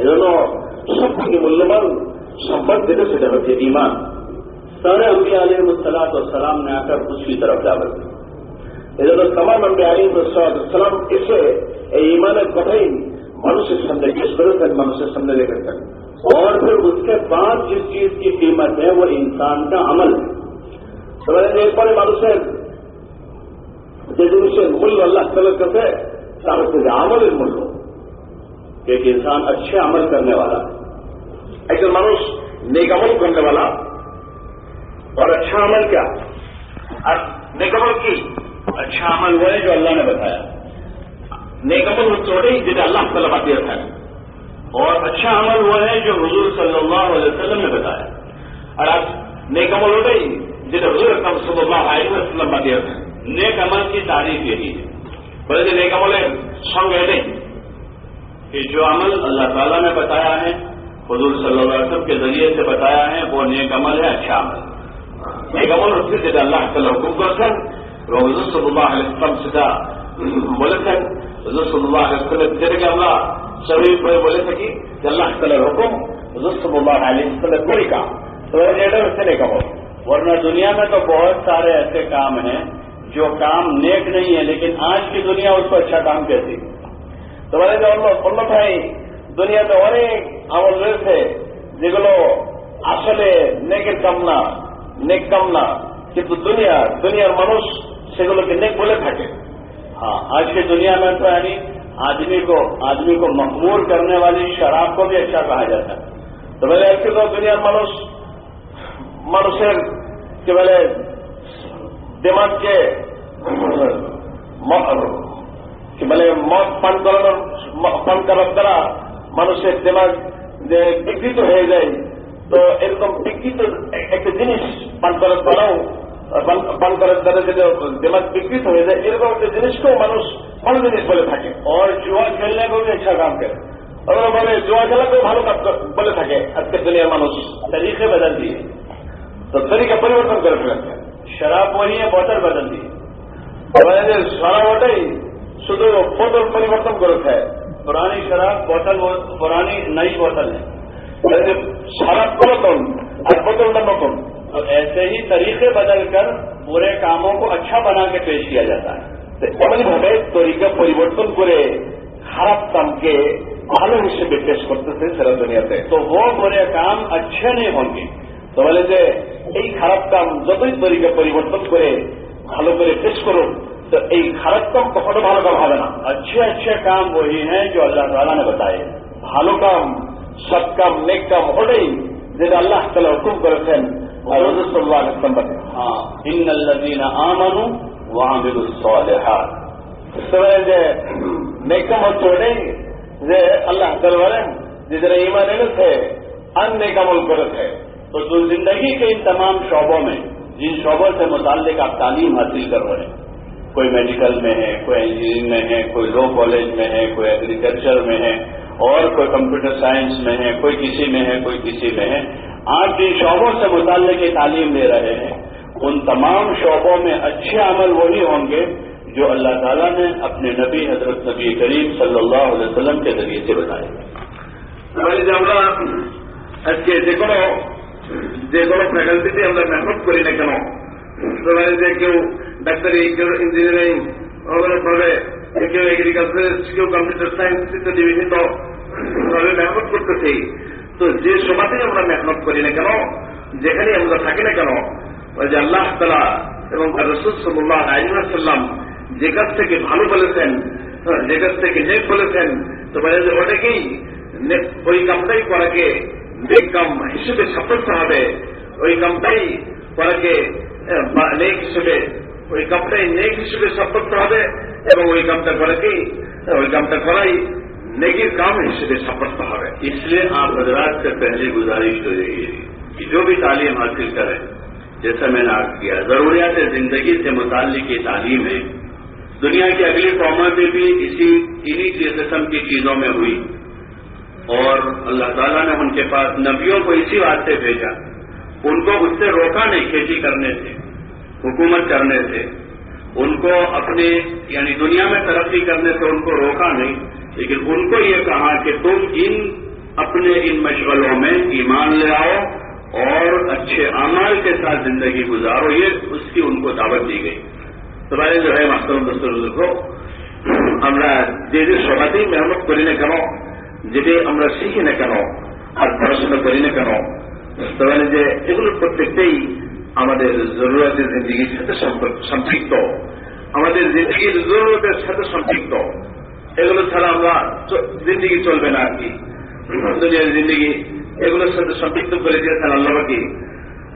এজন্য সব থেকে মূল্যবান সম্পদ যেটা সেটা হচ্ছে ইমান سارے انبیاء علیہ اور سلام نے آ کر اس کی طرف دعوت دی حضرت تمام انبیاء علیہ السلام اسے ایمان قبین منوش سمجھے اس طرح سے منوش سمجھے لے کر اور پھر اس کے بعد جس چیز کی قیمت ہے وہ انسان کا عمل ہے۔ سمجھ ایک بڑے مانوس ہے سے مل اللہ تعالیٰ کرتے سے عمل مل ہو ایک انسان اچھے عمل کرنے والا ہے۔ ایک منوش نیک عمل کرنے والا اور اچھا عمل کیا؟ نیکمل کی؟ اچھا عمل وہ ہے جو اللہ نے بتایا۔ نیکمل وہ توڑے جنہیں اللہ تعالیٰ دے رکھا ہے اور اچھا عمل وہ ہے جو حضور صلی اللہ علیہ وسلم نے بتایا۔ اور آج نیکمل ہو گئی جنہیں حضور صلی اللہ علیہ وسلم دیا تھا۔ نیک عمل کی تعریف یہی ہے۔ بولے جو نیک عمل ہے سنگ ہے کہ جو عمل اللہ تعالیٰ نے بتایا ہے حضور صلی اللہ علیہ وسلم کے ذریعے سے بتایا ہے وہ نیک عمل ہے اچھا عمل۔ ہے নেক আমল হচ্ছে যেটা আল্লাহ তালা হুকুম করেছেন এবং হুজুর সাল্লাহ আলাইসলাম সেটা বলেছেন হুজুর সাল্লাহ আলাইসলামের যেটাকে আমরা স্বাভাবিকভাবে বলে থাকি যে আল্লাহ তালার হুকুম হুজুর সাল্লাহ আলাইসলামের তরিকা তো এটা হচ্ছে নেক আমল ورنہ دنیا میں تو بہت سارے ایسے کام ہیں جو کام نیک نہیں ہے لیکن آج کی دنیا اس کو اچھا کام کہتی ہے তো বলে যে অন্য অন্য ভাই দুনিয়াতে অনেক আমল রয়েছে যেগুলো আসলে নেকের কাম না নেক কাম না কিন্তু দুনিয়া দুনিয়ার মানুষ সেগুলোকে নেক বলে থাকে ہاں آج کی دنیا میں تو یعنی آدمی کو آدمی کو مخمور کرنے والی شراب کو بھی اچھا کہا جاتا ہے তো বলে আজকে তো দুনিয়ার মানুষ মানুষের কি বলে দিমাগকে কি বলে মদ পান করানোর পান করার দ্বারা মানুষের দিমাগ যে বিকৃত হয়ে যায় تو یہ رکیت ایک جنیش پن پر جنس کو منوش بولے تھاکے اور جوا چلنے کو بھی اچھا کام کرے۔ اور بولے تھا دنیا منوس۔ تری سے بدل دیے۔ تو تری کا پریوتن کر شراب وہی ہے، بوتل بدل دیے شراب ہوٹل ہی پریتن کرتا ہے۔ پرانی شراب، بوتل پرانی نئی بوتل ہے۔ বলে যে সারা পুরাতন আর বোতলটা নতুন تو ایسے ہی طریقے بدل کر برے کاموں کو اچھا بنا کے پیش کیا جاتا ہے তো এমনই ভাবে তরিকা পরিবর্তন করে খারাপ কামকে ভালো হিসেবে পেশ করতেছে সারা দুনিয়াতে تو وہ برے کام اچھے نہیں ہوں گے তো বলে যে এই খারাপ কাম যতই তরিকা পরিবর্তন করে ভালো করে পেশ করুন তো এই খারাপ কাম কখনো ভালো কাম হবে না اچھے اچھے کام وہی ہیں جو اللہ تعالیٰ نے بتائے سب کم نیک کم ہو گئی۔ جیسے اللہ تعالیٰ حکم کرتے ہیں۔ اور صلی اللہ علیہ وسلم ہاں۔ ان الذین آمنوا وعملوا الصالحات۔ اس طرح جو نیکم اور چھوڑے جو اللہ تعالیٰ جتنے ایمان ہے ان نیکم القرت ہے تو جو زندگی کے ان تمام شعبوں میں جن شعبوں سے متعلق آپ تعلیم حاصل کر رہے ہیں کوئی میڈیکل میں ہے کوئی انجینئرنگ میں ہے کوئی لو کالج میں ہے کوئی ایگریکلچر میں ہے اور کوئی کمپیوٹر سائنس میں ہے کوئی کسی میں ہے کوئی کسی میں ہے آپ جن شعبوں سے متعلق یہ تعلیم لے رہے ہیں ان تمام شعبوں میں اچھے عمل وہی ہوں گے جو اللہ تعالیٰ نے اپنے نبی حضرت نبی کریم صلی اللہ علیہ وسلم کے ذریعے سے بتائے বলে যে আমরা আজকে যে কোনো যে কোনো ফ্যাকাল্টিতে আমরা মেহনত করি না কেন মানে যে কেউ ডাক্তারি কেউ ইঞ্জিনিয়ারিং ভাবে কেউ এগ্রিকালচার কেউ কম্পিউটার সায়েন্স ইত্যাদি বিভিন্ন ভাবে মেহনত করতেছি। তো যে সমাজেই আমরা মেহনত করি না কেন যেখানে আমরা থাকি না কেন ওই যে আল্লাহ তালা এবং রসুল সাল্লাহ আলিমাসাল্লাম যে কাছ থেকে ভালো বলেছেন হ্যাঁ, যে কাছ থেকে নেক বলেছেন তো বলে যে ওটাকেই ওই কামটাই করাকে নেক কাম হিসেবে সাব্যস্ত হবে ওই কামটাই করাকে বা- নেক হিসেবে ওই কামটাই নেক হিসেবে সাব্যস্ত হবে এবং ওই কামটা করাকেই আহ, ওই কামটা করাই নেকির কাম হিসেবে সাব্যস্ত হবে اس لیے آپ حضرات سے پہلے گزارش تو یہی ہے کہ جو بھی تعلیم حاصل کریں جیسا میں نے عرض کیا ضروریات زندگی سے متعلق یہ تعلیم ہے دنیا کی اگلی قوموں میں بھی اسی انہی قسم کی چیزوں میں ہوئی اور اللہ تعالیٰ نے ان کے پاس نبیوں کو اسی واسطے بھیجا ان کو اس سے روکا نہیں کھیتی کرنے سے حکومت کرنے سے ان کو اپنے یعنی دنیا میں ترقی کرنے سے ان کو روکا نہیں لیکن ان کو یہ کہا کہ تم ان اپنے ان مشغلوں میں ایمان لے آؤ اور اچھے اعمال کے ساتھ زندگی گزارو یہ اس کی ان کو دعوت دی گئی تو بھائی جو ہے محترم دوستوں کو আমরা যে যে সবাতেই মেহনত করি না কেন যেটি আমরা শিখি না কেন আর পড়াশোনা করি না কেন তাহলে যে এগুলোর প্রত্যেকটাই আমাদের জরুরতের জিন্দিগির সাথে সম্পৃক্ত। আমাদের জিন্দিগির জরুরতের সাথে সম্পৃক্ত। এগুলো ছাড়া আমরা জিন্দিগি চলবে না আর কি। দুনিয়ার জিন্দিগি এগুলোর সাথে সম্পৃক্ত করে দিয়েছেন আল্লাহবাকি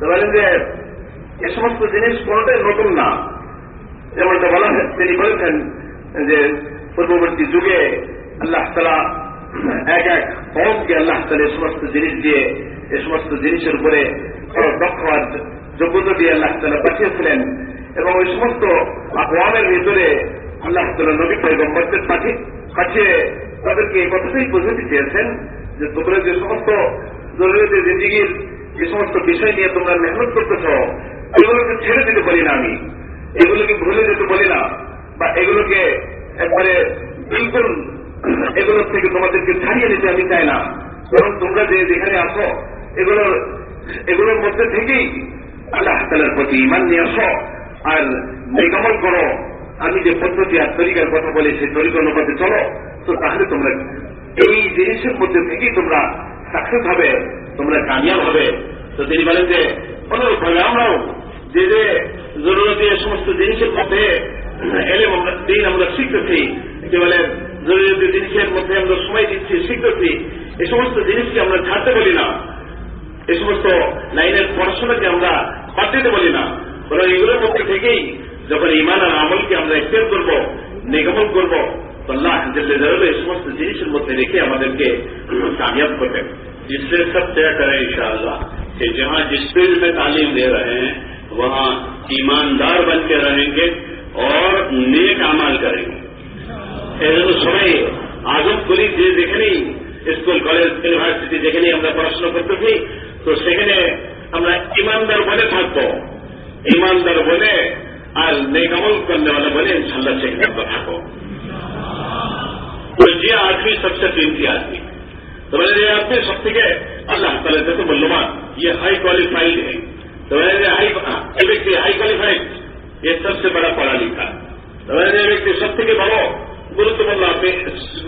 তো বলেন যে, এ সমস্ত জিনিস কোনটাই নতুন না। যেমনটা বলা তিনি বলেছেন যে, পূর্ববর্তী যুগে আল্লাহ তালা এক এক কমকে আল্লাহ তালা এ সমস্ত জিনিস দিয়ে, এ সমস্ত জিনিসের উপরে দক্ষ যোগ্যতা দিয়ে আল্লাহ তালা পাঠিয়েছিলেন এবং ওই সমস্ত আহ্বানের ভিতরে আল্লাহ তালা নবী পয়গম্বরদের পাঠিয়ে তাদেরকে এই কথাটাই বোঝাতে চেয়েছেন যে তোমরা যে সমস্ত জরুরি জিন্দিগির যে সমস্ত বিষয় নিয়ে তোমরা মেহনত করতেছ, এগুলোকে ছেড়ে দিতে পারি না আমি। এগুলোকে ভুলে যেতে বলি না। বা এগুলোকে একবারে বিলকুল এগুলোর থেকে তোমাদেরকে ছাড়িয়ে নিতে আমি চাই না। কারণ তোমরা যে যেখানে আসো এগুলোর এগুলোর মধ্যে থেকেই আল্লাহ তালার প্রতি ইমান নিয়ে আসো আর নিগমন করো। আমি যে পদ্ধতি আর তরিকার কথা বলি, সেই তরিকা অনুপাতে চলো। তো তাহলে তোমরা এই জিনিসের মধ্যে থেকেই তোমরা সাকসেস হবে, তোমরা কামিয়াব হবে। তো তিনি বলেন যে অনুরূপ হবে আমরাও যে যে জরুরতি সমস্ত জিনিসের মধ্যে এলে দিন আমরা শিখতেছি যে বলে জরুরি জিনিসের মধ্যে আমরা সময় দিচ্ছি, শিখতেছি এই সমস্ত জিনিসকে আমরা ছাড়তে বলি না। اس وقت نئی نئے پرسن کے ہمارا پتہ تو بولے نا بربوں کے عمل کے ہمبو تو اللہ جس سے ضرور اس مستقبل کامیاب کرتے جس سے سب طے کریں ان شاء اللہ کہ جہاں جس فیلڈ میں تعلیم لے رہے ہیں وہاں ایماندار بن کے رہیں گے اور نیک امال کریں گے ایسے تو سبھی آگن پوری دیکھنے اسکول کالج یونیورسٹی دیکھنے ہمیں پرشن کرتے تھے تو সেখানে আমরা ایماندار বলে থাকবো। ایماندار বলে আর نیکمل کرنے والے بنے ان شاء اللہ چیک کرتا تھا تو یہ آدمی سب سے قیمتی آدمی تو میں نے آدمی سب سے اللہ تعالیٰ سے تو ملومان یہ ہائی کوالیفائڈ ہے تو میں نے ہائی ویکٹی ہائی کوالیفائڈ یہ سب سے بڑا پڑھا لکھا تو میں نے ویکٹی سب سے بڑو گرتمند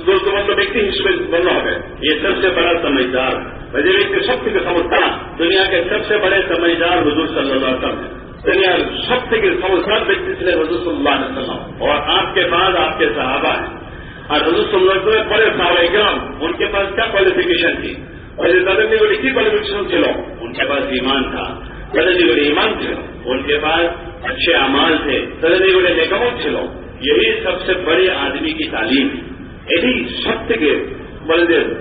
گرتمند ویکٹی اس میں بڑا ہے یہ سب سے بڑا سمجھدار ہے بجے کے سب کے سمجھدار دنیا کے سب سے بڑے سمجھدار حضور صلی اللہ علیہ وسلم۔ دنیا سب کے سمجھدار ویکتی تیسرے حضور صلی اللہ علیہ وسلم۔ اور آپ کے بعد آپ کے صحابہ ہیں۔ اور حضور صلی اللہ علیہ وسلم بڑے سارے گرام ان کے پاس کیا کوالیفکیشن تھی؟ وزیر دادا جی بڑی کی کوالیفکیشن تھے لوگ ان کے پاس ایمان تھا۔ دادا جی بڑے ایمان تھے۔ ان کے پاس اچھے امان تھے۔ دادا جی بڑے نیکمت لوگ۔ یہی سب سے بڑے آدمی کی تعلیم۔ ہے یہی سب کے بلدیو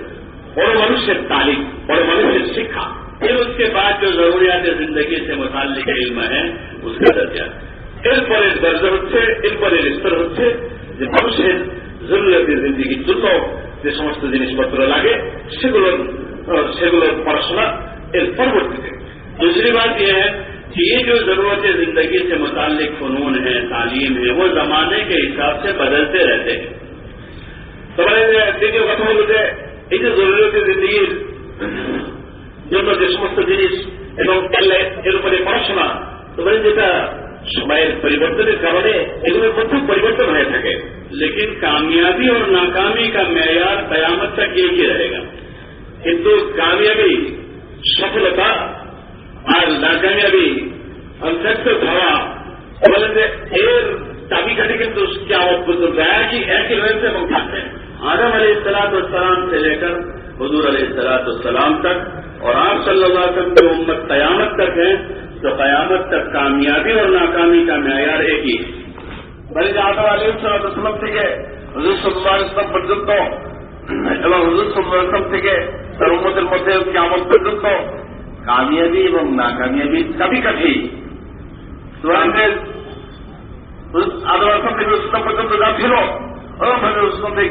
اور منشیہ تعلیم اور منشیہ سیکھا پھر اس کے بعد جو ضروریات زندگی سے متعلق علم ہے، اس کا درجہ۔ এরপরের দরজা হচ্ছে এরপরের স্তর হচ্ছে যে মানুষের জরুরিয়াতের জিন্দিগির জন্য যে সমস্ত জিনিসপত্র লাগে সেগুলোর সেগুলোর পড়াশোনা এর পরবর্তীতে دوسری بات یہ ہے کہ یہ جو ضرورت زندگی سے متعلق فنون ہے، تعلیم ہے، وہ زمانے کے حساب سے بدلتے رہتے ہیں۔ تو دیکھیے هي ضرورة الدين لما যে সমস্ত জিনিস এবং এর উপরে পড়াশোনা তোমার যেটা সময়ের পরিবর্তনের কারণে এগুলোর মধ্যে পরিবর্তন হয়ে থাকে لیکن کامیابی اور ناکامی کا معیار قیامت تک یہی رہے گا ہندو کامیابی سفلتا اور ناکامیابی انتخاب ہوا اور ایک تابی کرنے کے تو کیا ایک ایسے سے ہم کھاتے ہیں آدم علیہ السلاط والسلام سے لے کر حضور علیہ السلاط والسلام تک اور آپ صلی اللہ علیہ وسلم کی امت قیامت تک ہے تو قیامت تک کامیابی اور ناکامی کا معیار ایک ہی بلکہ جہاں علیہ السلام وسلم سے کہ حضور صلی اللہ علیہ وسلم پر ضد ہو حضور صلی اللہ علیہ وسلم سے سر امت المت قیامت پر ضد ہو کامیابی اور ناکامیابی کبھی کبھی۔ سوران سے آدم علیہ وسلم کے سب پر ضد پھرو ہاں، اس میں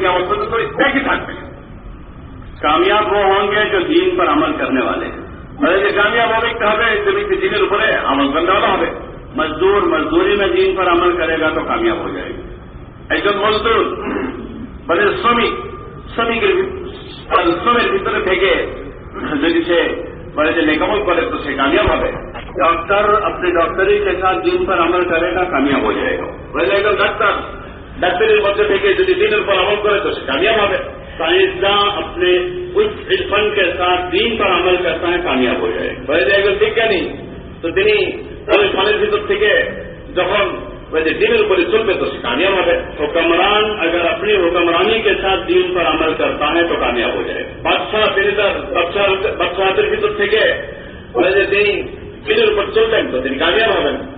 کامیاب وہ ہوں گے جو دین پر عمل کرنے والے ہیں۔ مجھے کامیاب ہوگی کہا جب کسی نے روپے عمل کرنے والا ہوگا مزدور، مزدوری میں دین پر عمل کرے گا تو کامیاب ہو جائے گا۔ ایک مزدور، بڑے سمی سمی کے سمے بھیتر پھینکے যদি سے بڑے سے نیکمل پڑے تو سے کامیاب ہوگا ڈاکٹر اپنے ڈاکٹری کے ساتھ دین پر عمل کرے گا، کامیاب ہو جائے گا۔ بڑے ایک ڈاکٹر ڈاکٹری مدد مطلب ہے کہ یعنی دین پر عمل کرے تو کامیاب ہوگا سائنسداں اپنے اس فن کے ساتھ دین پر عمل کرتا ہے، کامیاب ہو جائے۔ بھائی جائے گا ٹھیک ہے نہیں، تو دینی کالج کالج بھی تو ٹھیک ہے۔ جب ویسے دن پر سنتے تو کامیاب ہو گئے حکمران اگر اپنی حکمرانی کے ساتھ دین پر عمل کرتا ہے تو کامیاب ہو جائے۔ بادشاہ پیریدر بادشاہ بھی تو ٹھیک ہے۔ ویسے دینی دن پر چلتے ہیں تو دن کامیاب ہو گئے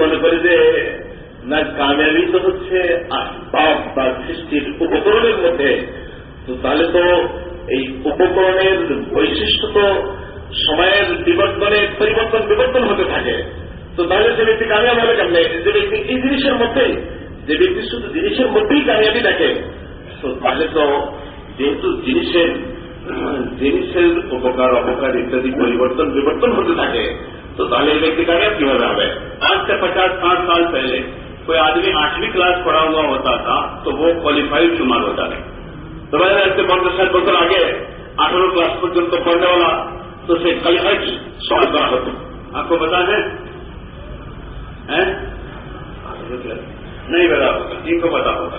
বলবে না কামিয়াবি তো হচ্ছে আসবাব বা সৃষ্টির উপকরণের মধ্যে তো তাহলে তো এই উপকরণের বৈশিষ্ট্য তো সময়ের বিবর্তনে পরিবর্তন বিবর্তন হতে থাকে তো তাহলে যে ব্যক্তি কামিয়াব হবে কেমনে যে ব্যক্তি এই জিনিসের মধ্যেই যে ব্যক্তি শুধু জিনিসের মধ্যেই কামিয়াবি থাকে তো তাহলে তো যেহেতু জিনিসের জিনিসের উপকার، অপকার ইত্যাদি পরিবর্তন، বিবর্তন হতে থাকে، তো তাহলে ইলেকট্রিকাটা কিভাবে হবে? আজ سے پچاس ساٹھ سال پہلے کوئی آدمی آٹھویں کلاس پڑھا ہوا ہوتا تھا تو وہ کوالیفائڈ شمار ہوتا ہے تو میں نے سے پندرہ سال بہتر آگے اٹھارہ کلاس পর্যন্ত پڑھنے والا تو اسے کوالیفائی کی سوال کہاں ہوتی آپ کو پتا ہے نہیں پتا ہوگا ان کو پتا ہوگا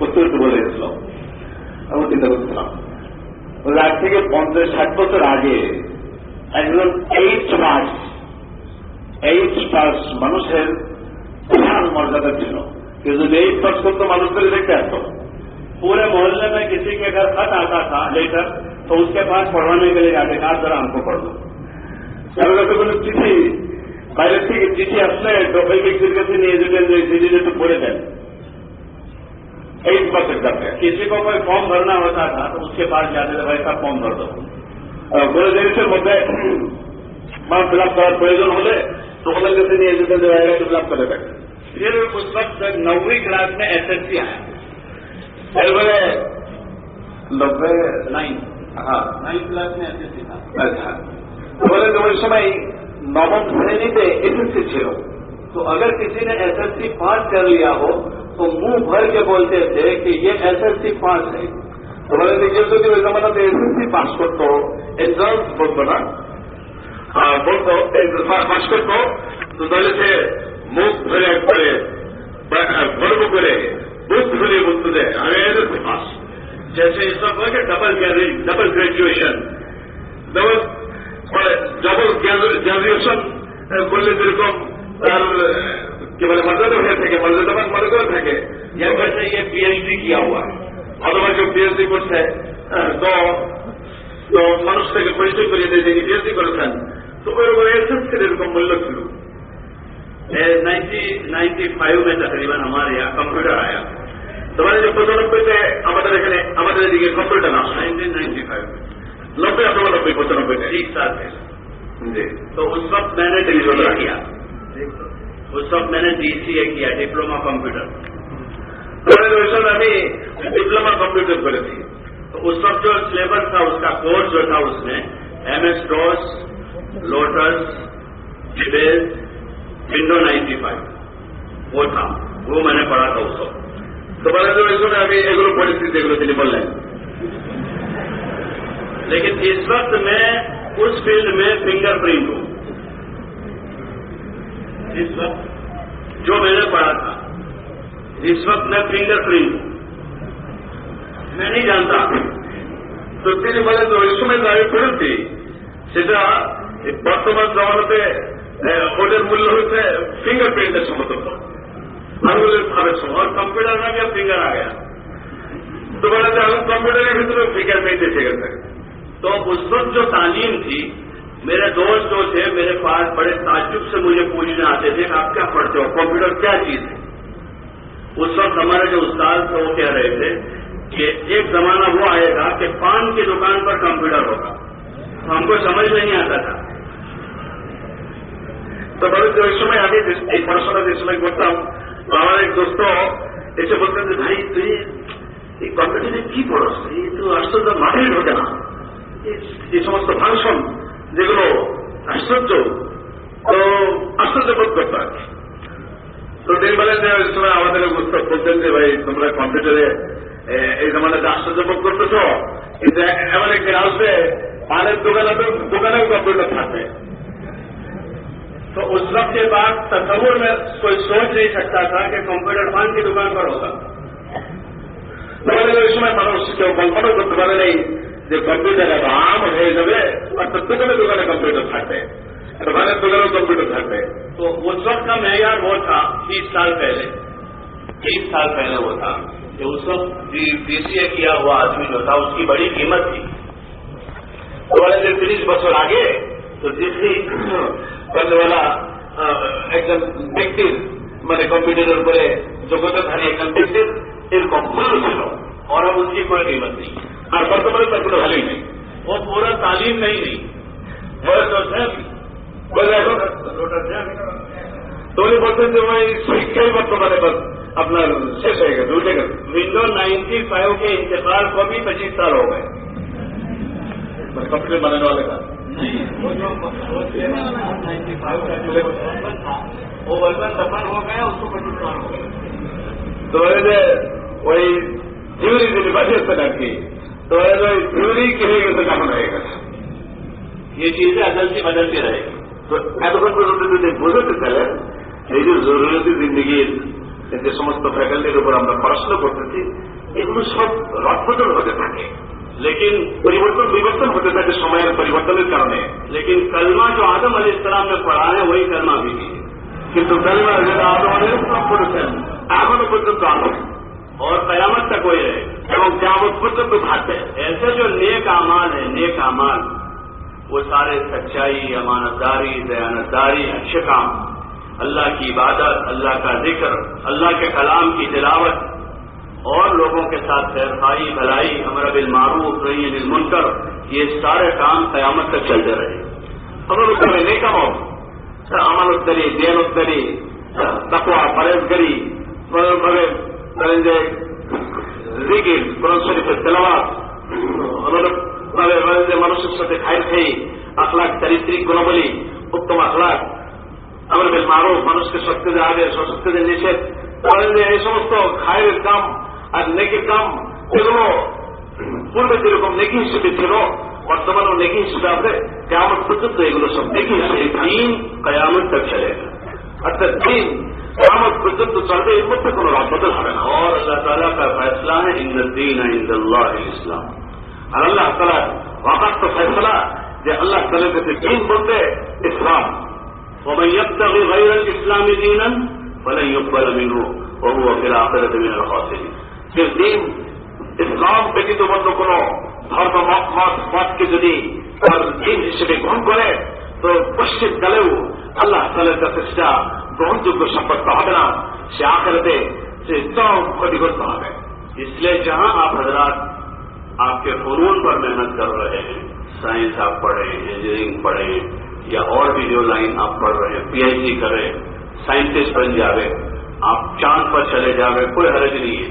উত্তর বলে এসলো আমি চিন্তা করছিলাম আজ থেকে পঞ্চাশ ষাট বছর আগে একজন এইট পাস এইট পাস মানুষের প্রধান মর্যাদা ছিল কিন্তু এইট পাস করতে মানুষদের দেখতে আসতো پورے محلے میں کسی کے گھر خط آتا تھا لے کر تو اس کے پاس پڑھوانے کے لیے جاتے کہا، ذرا ہم کو پڑھ لو کسی پہلے تھی کسی اپنے ڈوبے کی کرکٹی نہیں ایجوکیشن تو پورے گئے ایک پر تک کسی کو کوئی فارم بھرنا ہوتا تھا، تو اس کے پاس جاتے تھے، بھائی صاحب، فارم بھر دو۔ بڑے دیر سے ہوتے فارم بلاک اپ کراس ہو ہوتے تو بلند نہیں ایجوکیشن کرے بیٹھے یہ وقت نوی کلاس میں ایس ایس سی آیا۔ پھر ہاں. میں نے نبے نائن سمے نارمل سرینی ایس ایس سی چھو تو اگر کسی نے ایس ایس سی پاس کر لیا ہو تو منہ بھر کے بولتے تھے کہ یہ ایس ایس سی پاس ہے. تو بولے تو یہ تو زمانہ ایس ایس سی پاس کرتے ہو ایگزام بہت بنا. بہت پاس کرتے تو دل سے منہ بھرے بڑے بುದ್ಧಿ ಬರುತ್ತದೆ جیسے اس وقت ہوا کہ double gathering double graduation double double graduation بولنے دل کو مدد ہونے تھے مدد مدد تھے یہ بچے یہ پی ایچ ڈی کیا ہوا اور وہ جو پی ایچ ڈی کورس ہے تو منش کے پریشن کو لیتے تھے پی ایچ ڈی کرسن تو وہ ایس ایس کے لیے مل کرو نائنٹی نائنٹی فائیو میں تقریباً ہمارے یہاں کمپیوٹر آیا تمہارے جو پچانوے پہ আমাদের এখানে আমাদের এদিকে সত্তর টাকা نائنٹین نائنٹی فائیو میں نبے اٹھاو نبے پچانوے کا ایک ساتھ ہے جی تو اس وقت میں نے ڈیلیور کیا اس وقت میں نے ڈی سی اے کیا ڈپلوما کمپیوٹر گریجویشن ابھی ڈپلوما کمپیوٹر پر تھی تو اس وقت جو سلیبس تھا اس کا کورس جو تھا اس میں M S DOS Lotus dBase ninety five وہ تھا وہ میں نے پڑھا تھا اس وقت তোমার এগুলো আমি এগুলো পরিস্থিতি এগুলো তিনি বললেন لیکن اس وقت میں اس فیلڈ میں فنگر پرنٹ ہوں۔ اس وقت جو میں نے پڑھا تھا، اس وقت میں فنگر پرنٹ ہوں۔ میں نہیں جانتا۔ تو تین بڑے تو اس میں داری پڑی تھی۔ سیدھا برتمان زمانے سے ہوٹل مل سے پرنٹ ہے سمجھتا کمپیوٹر آ گیا فنگر آ گیا۔ تو بڑا چاہوں کمپیوٹر کے بھیتر فکر نہیں دیکھے گا تو اس وقت جو تعلیم تھی، میرے دوست جو تھے، میرے پاس بڑے تعجب سے مجھے پوچھنے آتے تھے کہ آپ کیا پڑھتے ہو؟ کمپیوٹر کیا چیز ہے؟ اس وقت ہمارے جو استاد تھے، وہ کہہ رہے تھے کہ ایک زمانہ وہ آئے گا کہ پان کی دکان پر کمپیوٹر ہوگا۔ ہم کو سمجھ نہیں آتا تھا۔ تو بڑے جو اس میں آگے پرسنل اس میں بولتا ہوں۔ আমার এক দোস্ত, এসে বলতেন যে, ভাই, তুই এই কম্পিউটারে কি পড়াস? এই তো আশ্চর্য মাঠেই ঢোকে না এই- সমস্ত ফাংশন যেগুলো আশ্চর্য, তো আশ্চর্য বোধ করতাম তো তিনি বলেন যে ওই সময় আমাদের উৎসব বলতেন যে, ভাই, তোমরা কম্পিউটারে এই জামানাতে আশ্চর্য বোধ করতেছ? এমন একদিন আসবে, পানের দোকানে দোকানেও কম্পিউটার থাকবে। تو اس وقت کے بعد تصور میں کوئی سوچ نہیں سکتا تھا کہ کمپیوٹر فان کی دکان پر ہوگا۔ اس میں کمپیوٹر کو تمہارے نہیں جو کمپیوٹر ہے آم ہے جب اور سب سے دکان کمپیوٹر کھاتے ہیں تمہارے دکانوں کمپیوٹر کھاتے ہیں تو اس وقت کا معیار وہ تھا، تیس سال پہلے۔ تیس سال پہلے وہ تھا کہ اس وقت جی، بی سی اے کیا ہوا آدمی جو تھا، اس کی بڑی قیمت تھی۔ تو بڑے جب تیس بسوں آگے، تو جس کی সন্ধ্যাবেলা একজন ব্যক্তির মানে কম্পিউটারের উপরে যোগ্যতাধারী একজন ব্যক্তির এরকম ভুল ছিল اور ہم اس کی کوئی قیمت نہیں اور برتمن پر کوئی حل ہی نہیں وہ پورا تعلیم نہیں لی دونوں پرسنٹ جو میں سیکھ کے مت تمہارے پاس اپنا شیش ہے گا دوسرے کا ونڈو نائنٹی فائیو کے انتقال کو بھی پچیس سال ہو گئے کمپیوٹر بنانے والے کا یہ چیزیں تو ایڈوکیٹ بولতে جو ضروری زندگی যে সমস্ত ফ্যাকাল্টির উপর আমরা পড়াশোনা করতেছি এগুলো সব রদবদল হতে থাকে لیکن پریورتن پریورتن ہوتے تھا کہ سمے پریورتن کرنے لیکن کلمہ جو آدم علیہ السلام نے پڑھا ہے وہی کلمہ بھی ہے۔ کنتو کلمہ آدم علیہ السلام پروشن آگے خود آدم اور قیامت تک وہی رہے۔ اور وہ خود تو کھاتے ہیں ایسے جو نیک امان ہے نیک امان وہ سارے سچائی امانت داری دیانت داری اچھے کام اللہ کی عبادت اللہ کا ذکر اللہ کے کلام کی تلاوت اور لوگوں کے ساتھ خیر خائی بھلائی بل معروف رہی نلمنکر یہ سارے کام قیامت تک چلتے رہے۔ امر اترے نہیں کماؤ امن اتری، دین اتری تقوا پرہیزگری ذکر، قرآن شریف تلاوات منصوب سے خیر تھی اخلاق چرترک گنبلی اتم اخلاق، امر بالمعروف মানুষকে সত্যদের আগে সত্যদের নিষেধ তাহলে یہ সমস্ত খায়ের کام ನೆಗೆಕೋ পূর্বে যেরকম নেকি হিসেবে ছিল বর্তমানেও নেকি হিসেবে আছে কেয়ামত পর্যন্ত এগুলো সব নেকি হিসেবে দিন কেয়ামত তক অর্থাৎ দিন قیامت پرجت اچھا، چلے ان مت کو بدل ہے۔ اور اللہ تعالیٰ کا فیصلہ ہے ان دین عند اللہ اسلام اور اللہ تعالیٰ واپس کا فیصلہ کہ اللہ تعالیٰ کے دین بولتے اسلام۔ ومیت غیر الاسلام دینا فلن يقبل منه وهو في الآخرة جس دین ইসলাম ব্যতীত অন্য কোন ধর্ম মতকে যদি তার দিন হিসেবে গ্রহণ করে তো পশ্চিম কালেও আল্লাহ তালের কাছে সেটা গ্রহণযোগ্য সম্পর্ক হবে না সে আকারেতে سے چوک ক্ষতিগ্রস্ত হবে اس لیے جہاں آپ حضرات آپ کے قانون پر محنت کر رہے ہیں، سائنس آپ پڑھیں، انجینئرنگ پڑھیں، یا اور بھی جو لائن آپ پڑھ رہے ہیں، پی ایچ ڈی کریں، سائنٹسٹ بن جاوے آپ چاند پر چلے جاوے کوئی حرج نہیں ہے۔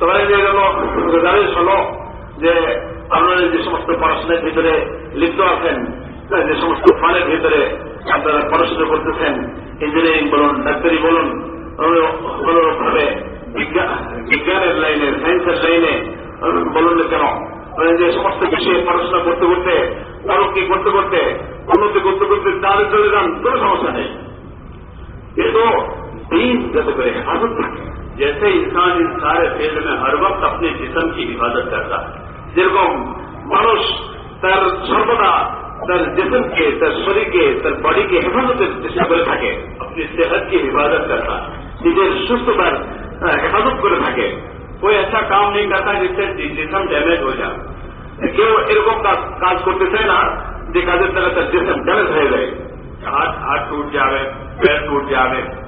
তোমার যে গেল রেজাল্ট হলো যে আপনারা যে সমস্ত পড়াশোনার ভিতরে লিপ্ত আছেন যে সমস্ত ফলের ভিতরে আপনারা পড়াশোনা করতেছেন ইঞ্জিনিয়ারিং বলুন ডাক্তারি বলুন অনুরূপভাবে বিজ্ঞানের লাইনে সায়েন্সের লাইনে বলুন না কেন যে সমস্ত বিষয়ে পড়াশোনা করতে করতে তরক্কি করতে করতে উন্নতি করতে করতে তাদের চলে যান কোনো সমস্যা নেই কিন্তু تیس گتگرے جیسے انسان ان سارے فیل میں ہر وقت اپنے جسم کی حفاظت کرتا صرف منش، تر سربدا، تر جسم کے، تر شری کے، تر باڈی کے حفاظت جسم کر سکے اپنی صحت کی حفاظت کرتا جسے سست پر حفاظت کر سکے کوئی ایسا کام نہیں کرتا جس سے جسم ڈیمیج ہو جائے۔ کیوں؟ کا کاج کرتے تھے نا دیکھا جاتا جسم ڈیمیج رہ گئے ہاتھ ہاتھ ٹوٹ جا رہے پیر ٹوٹ جا رہے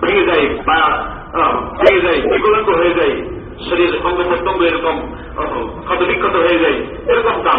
ভেঙে যাই বা ভেঙে যাই বিকলাঙ্গ হয়ে যাই শরীর অঙ্গপ্রত্যঙ্গ এরকম ক্ষত বিক্ষত হয়ে যায় এরকম কাম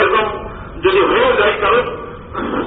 এরকম যদি হয়ে যায় কারণ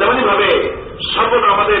তেমনি ভাবে সকল আমাদের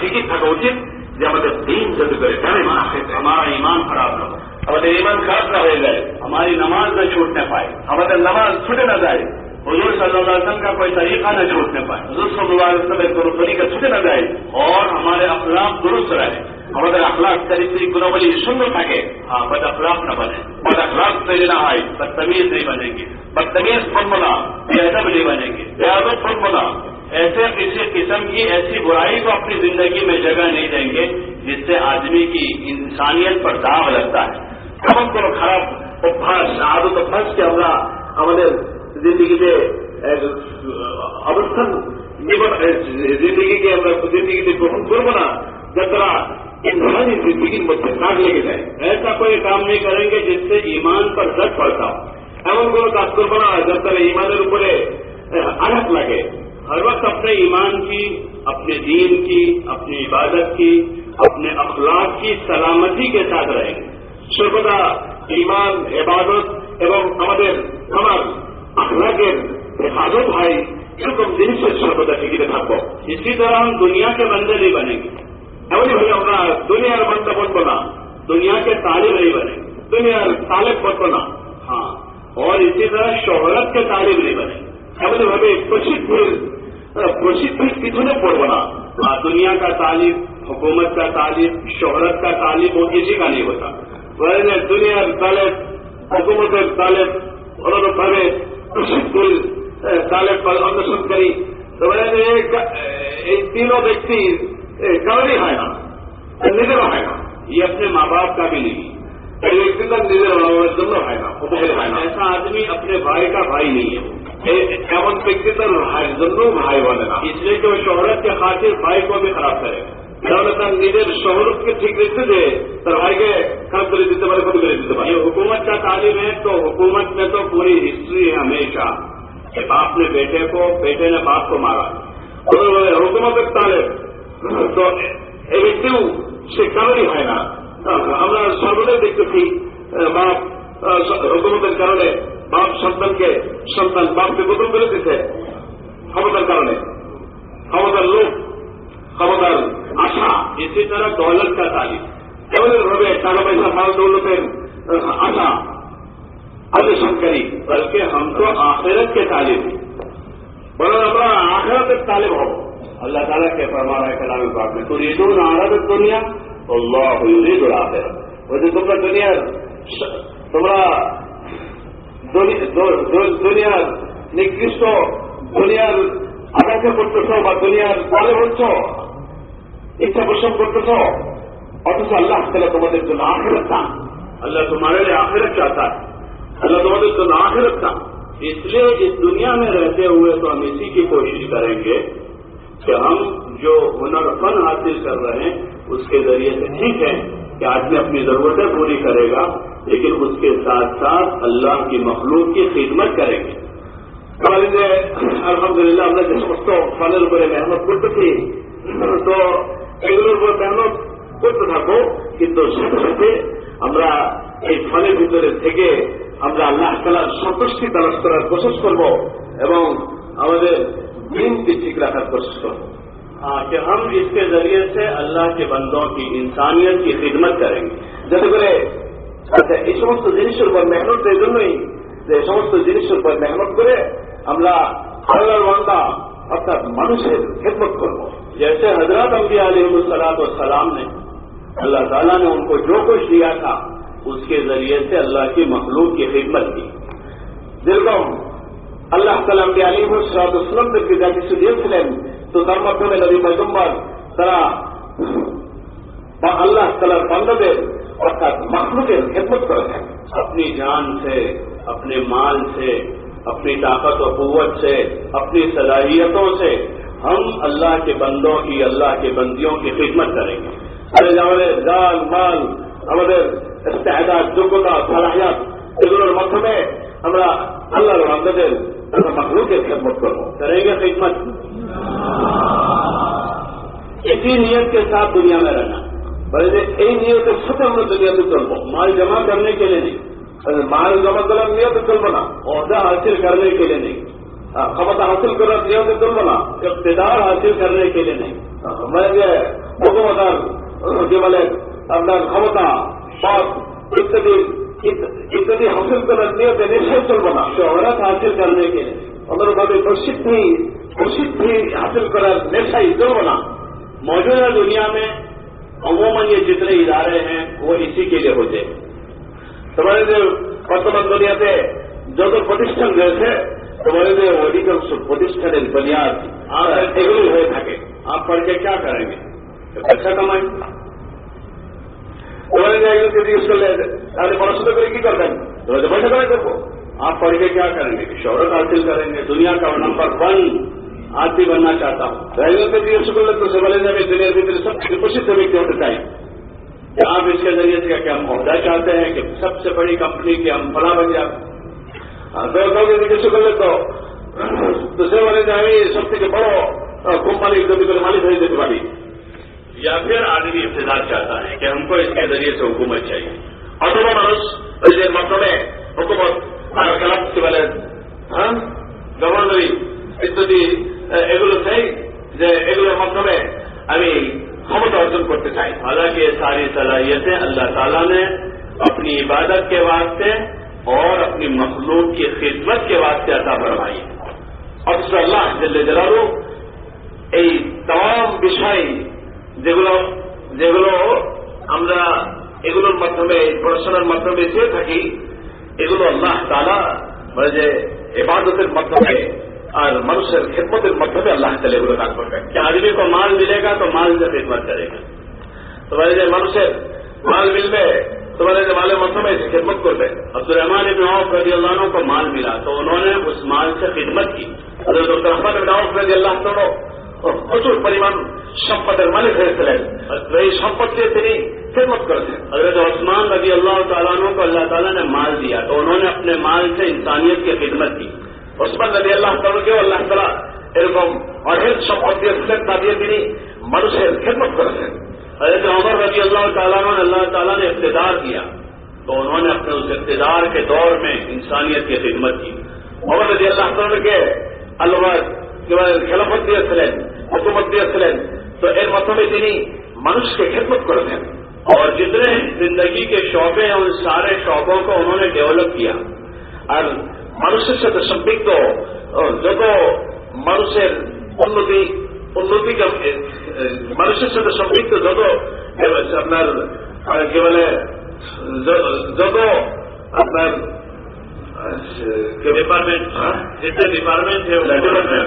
ಜಿಗಿ থাকা উচিত যে আমাদের دین جد کرے ہمارا ایمان خراب نہ ہو ہمارے ایمان خراب نہ ہو جائے ہماری نماز نہ چھوٹنے پائے ہمارے نماز چھوٹے نہ جائے حضور صلی اللہ علیہ وسلم کا کوئی طریقہ نہ چھوٹنے پائے حضور صلی اللہ علیہ وسلم ایک طریقہ چھوٹے نہ جائے اور ہمارے اخلاق درست رہے، আমাদের আখলাখ চরিত্রে গুণাবলী শূন্য থাকে ہاں, হ্যাঁ বদ اخلاق نہ بنے بد اخلاق سے نہ آئے بدتمیز نہیں بنیں گے بدتمیز فرمولا، بے ادب نہیں بنیں گے بے ادب فرمولا ایسے کسی قسم کی ایسی برائی کو اپنی زندگی میں جگہ نہیں دیں گے جس سے آدمی کی انسانیت پر داغ لگتا ہے۔ خراب کرو خراب ابھاس تو پھنس کے ہمارا ہمارے زندگی کے اوسن زندگی کے اندر زندگی کے بہت دور بنا جترا انسانی زندگی مجھ سے کاٹ لے کے جائے ایسا کوئی کام نہیں کریں گے جس سے ایمان پر زد پڑتا ہوں ایمن কোনো কাজ করবো না যার তারা ইমানের উপরে আঘাত লাগে ہر وقت اپنے ایمان کی، اپنے دین کی، اپنی عبادت کی، اپنے اخلاق کی سلامتی کے ساتھ رہیں۔ گے سربدا ایمان، عبادت এবং ہمارے ہمارے اخلاق حفاظت بھائی، جو دن سے سربدا ٹھیک থাকবো اسی طرح ہم دنیا کے بندے نہیں بنے گے۔ ایوری بھائی ہوگا دنیا بند بت بنا دنیا کے طالب نہیں بنے۔ دنیا طالب بت بنا ہاں۔ اور اسی طرح شہرت کے طالب نہیں بنے۔ ایوری بھائی کچھ کوشش کتنے پور بنا۔ دنیا کا تعلیم، حکومت کا تعلیم، شہرت کا تعلیم، وہ کسی کا نہیں ہوتا۔ ورنہ دنیا طالب حکومت طالب اور بھرے طالب پر انشن کری۔ تو تینوں ویکتی کبھی ہے نا نظر ہے نا یہ اپنے ماں باپ کا بھی نہیں۔ ایسا آدمی اپنے بھائی کا بھائی نہیں ہے۔ ایون ضرور بھائی والا اس لیے کہ وہ شہرت کے خاطر بھائی کو بھی خراب کرے۔ نظر شہرت کے ٹھیک رکھتے تھے تو بھائی کے خراب کرے دیتے والے خود کرے دیتے یہ حکومت کا تعلیم ہے تو حکومت میں تو پوری ہسٹری ہے ہمیشہ۔ کہ باپ نے بیٹے کو، بیٹے نے باپ کو مارا۔ اور حکومت کا تعلیم۔ تو ایکٹیو سے کم ہے نا۔ ہاں، ہمارا سروے دقت تھی باپ رکن کرنے باپ سنتن کے سنتن باپ کے گرد تھے لوگ خبر آسا اسی طرح دولت کا تعلیم۔ پہ آسا سن کری، بلکہ ہم کو آخرت کے تعلیم آخرات تعلیم ہو۔ اللہ تعالیٰ کے پر ہمارا اکنامک بار میں تو یہ دونوں آراتک دنیا ویسے تمہارا دنیا تمہارا دنیا دنیا کے پڑھتے ہوئے بڑھ سو اچھا پرسم کرتے تھو اور تم اللہ تعالیٰ تمہارے دیکھنا اللہ تمہارے لیے آخرت کیا ہے۔ اللہ تمہارے چل آخرت تھا۔ اس لیے اس دنیا میں رہتے ہوئے تو ہم اسی کی کوشش کریں گے کہ ہم جو ہنر فن حاصل کر رہے ہیں، اس کے ذریعے سے ٹھیک ہے کہ آدمی اپنی ضرورتیں پوری کرے گا، لیکن اس کے ساتھ ساتھ اللہ کی مخلوق کی خدمت کرے گی۔ الحمد للہ اللہ جس وقت فن البر محمد قطب تھی، تو فن البر محمد قطب تھکو কিন্তু সাথে আমরা এই ফলের ভিতরে থেকে আমরা আল্লাহ তালার সন্তুষ্টি তালাশ করার প্রচেষ করব এবং আমাদের دین کی اصلاح کوشش کرو ہاں کہ ہم اس کے ذریعے سے اللہ کے بندوں کی انسانیت کی خدمت کریں گے۔ আচ্ছা এই সমস্ত জিনিসের উপর মেহনতের জন্যই যে সমস্ত جنس پر মেহনত کرے ہم আল্লাহর বান্দা অর্থাৎ মানুষের خدمت کرو۔ جیسے حضرت انبیاء علیہ السلاط السلام نے اللہ تعالیٰ نے ان کو جو کچھ دیا تھا اس کے ذریعے سے اللہ کی مخلوق کی خدمت کی۔ دل اللہ تعالیٰ علیہ السلام ಸುಲಭದಲ್ಲಿ ಜಾತಿಸು ದೇವಸಿಲೆನ್ ತು ಧರ್ಮ ಕೂಡ ನಬಿ ಪೈಗಂಬರ್ ತರ اللہ تعالیٰ بندے اور مخلوق خدمت پر ہے اپنی جان سے، اپنے مال سے، اپنی طاقت و قوت سے، اپنی صلاحیتوں سے ہم اللہ کے بندوں کی، اللہ کے بندیوں کی خدمت کریں گے۔ ہمارے جان مال، ہمارے استعداد যোগ্যতা صلاحیت এগুলোর মাধ্যমে আমরা اللہ اللہ مخلوق کی خدمت کرو۔ کریں گے خدمت۔ اسی نیت کے ساتھ دنیا میں رہنا۔ بلکہ یہی نیت کے ختم میں دنیا میں چلو مال جمع کرنے کے لیے نہیں۔ مال جمع کرنا نیت چل بنا عہدہ حاصل کرنے کے لیے نہیں۔ ہاں، خبر حاصل کرنا نیت چل بنا اقتدار حاصل کرنے کے لیے نہیں۔ ہاں، میں حکومت بولے، اپنا خبر، بات اقتدار اتنی حاصل کرنے اور نیشنل بنا۔ شہرت حاصل کرنے کے اگر بعد خوشید بھی خوشید بھی حاصل کر نیشا عزت بنا۔ موجودہ دنیا میں عموماً یہ جتنے ادارے ہیں، وہ اسی کے لیے ہوتے ہیں۔ سمجھتے برتمان دنیا سے جو تو پرتیشن جیسے سمجھتے وڈیکل پرتیشن بنیاد آپ ہوئے تھے آپ پڑھ کے کیا کریں گے؟ اچھا کمائیں۔ گے اولا جائے۔ گی کر دیں گے تو کریں کو آپ پڑھ کے کیا کریں گے؟ شہرت حاصل کریں گے۔ دنیا کا نمبر ون آدمی بننا چاہتا ہوں۔ ریلوے کے لیے سکول تو سے بنے جائے دنیا کے سب سے خوشی سے بھی کیوں چاہیے کہ آپ اس کے ذریعے سے کہ ہم عہدہ چاہتے ہیں کہ سب سے بڑی کمپنی کی ہم فلاں بن جائیں ہاں، سکول تو دوسرے والے جائیں سب سے بڑو کمپنی ایک دم مالی خریدنے والی۔ یا پھر آدمی ابتدار چاہتا ہے کہ ہم کو اس کے ذریعے سے حکومت چاہیے অথবা মানুষ ওই যে মাধ্যমে হুকুমত আর খেলাপ কি বলে হ্যাঁ গভর্নরি ইত্যাদি আহ, এগুলো চাই যে এগুলোর মাধ্যমে আমি ক্ষমতা অর্জন করতে চাই حالانکہ یہ ساری صلاحیتیں اللہ تعالیٰ نے اپنی عبادت کے واسطے اور اپنی مخلوق کی خدمت کے واسطے عطا فرمائی ہے অথচ আল্লাহ জেলে জেলারু এই তাম বিষয় যেগুলো যেগুলো আমরা এগুলোর মাধ্যমে এই পড়াশোনার মাধ্যমে চেয়ে থাকি এগুলো আল্লাহ তালা মানে যে এবাদতের মাধ্যমে আর মানুষের খেদমতের মাধ্যমে আল্লাহ তালা এগুলো দান করবেন کہ آدمی کو مال ملے گا تو مال سے خدمت کرے گا তোমাদের যে মানুষের মাল মিলবে তোমাদের যে মালের মাধ্যমে সে খেদমত করবে عبد الرحمان ابن عوف رضی اللہ عنہ کو مال ملا تو انہوں نے اس مال سے خدمت کی হযরত আব্দুর রহমান ইবনে আউফ রাদিয়াল্লাহু তাআলা প্রচুর পরিমাণ সম্পদের মালিক হয়েছিলেন আর এই সম্পদ দিয়ে তিনি খেদমত করেছেন حضرت عثمان رضی اللہ تعالیٰ عنہ کو اللہ تعالیٰ نے مال دیا تو انہوں نے اپنے مال سے انسانیت کی خدمت کی ওসমান নদী আল্লাহ তালকেও আল্লাহ তালা এরকম অঢেল সম্পদ দিয়েছিলেন তা দিয়ে তিনি মানুষের খেদমত করেছেন حضرت عمر رضی اللہ تعالیٰ عنہ اللہ تعالیٰ نے اقتدار دیا تو انہوں نے اپنے اس اقتدار کے دور میں انسانیت کی خدمت کی অমর নদী আল্লাহ তালকে আল্লাহ খেলাফত দিয়েছিলেন হুকুমত দিয়েছিলেন তো এর মাধ্যমে তিনি মানুষকে খেদমত করেছেন اور جتنے زندگی کے شعبے ہیں ان سارے شعبوں کو انہوں نے ڈیولپ کیا আর মানুষের সাথে সম্পৃক্ত ও, যত মানুষের উন্নতি উন্নতি মানুষের সাথে সম্পৃক্ত যত এ, আপনার আহ, কি বলে য- যত আপনার ڈپارٹمنٹ جتنے ڈپارٹمنٹ ہے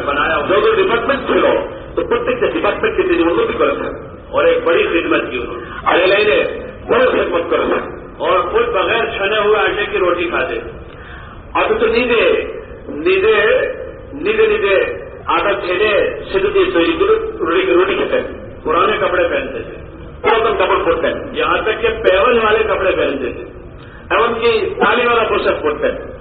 بنایا جو ڈپارٹمنٹ تھے لوگ تو پرتیک ڈپارٹمنٹ کی چیزوں کو بھی کرو سر اور ایک بڑی خدمت کی انہوں نے۔ آگے بڑی خدمت کرو۔ سکتے اور خود بغیر چھنے ہوئے آٹے کی روٹی کھاتے اب تو نیچے نیچے نیچے نیچے آٹا چھینے سیدھے روٹی روٹی کھاتے پرانے کپڑے پہنتے تھے۔ پورتن کپڑے پڑتے ہیں۔ یہاں تک کہ پیون والے کپڑے پہنتے تھے۔ ایون کی تالی والا پوشک پڑتے ہیں۔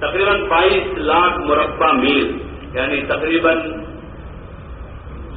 تقریباً بائیس لاکھ مربع میل یعنی تقریباً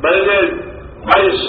بلکہ بائیس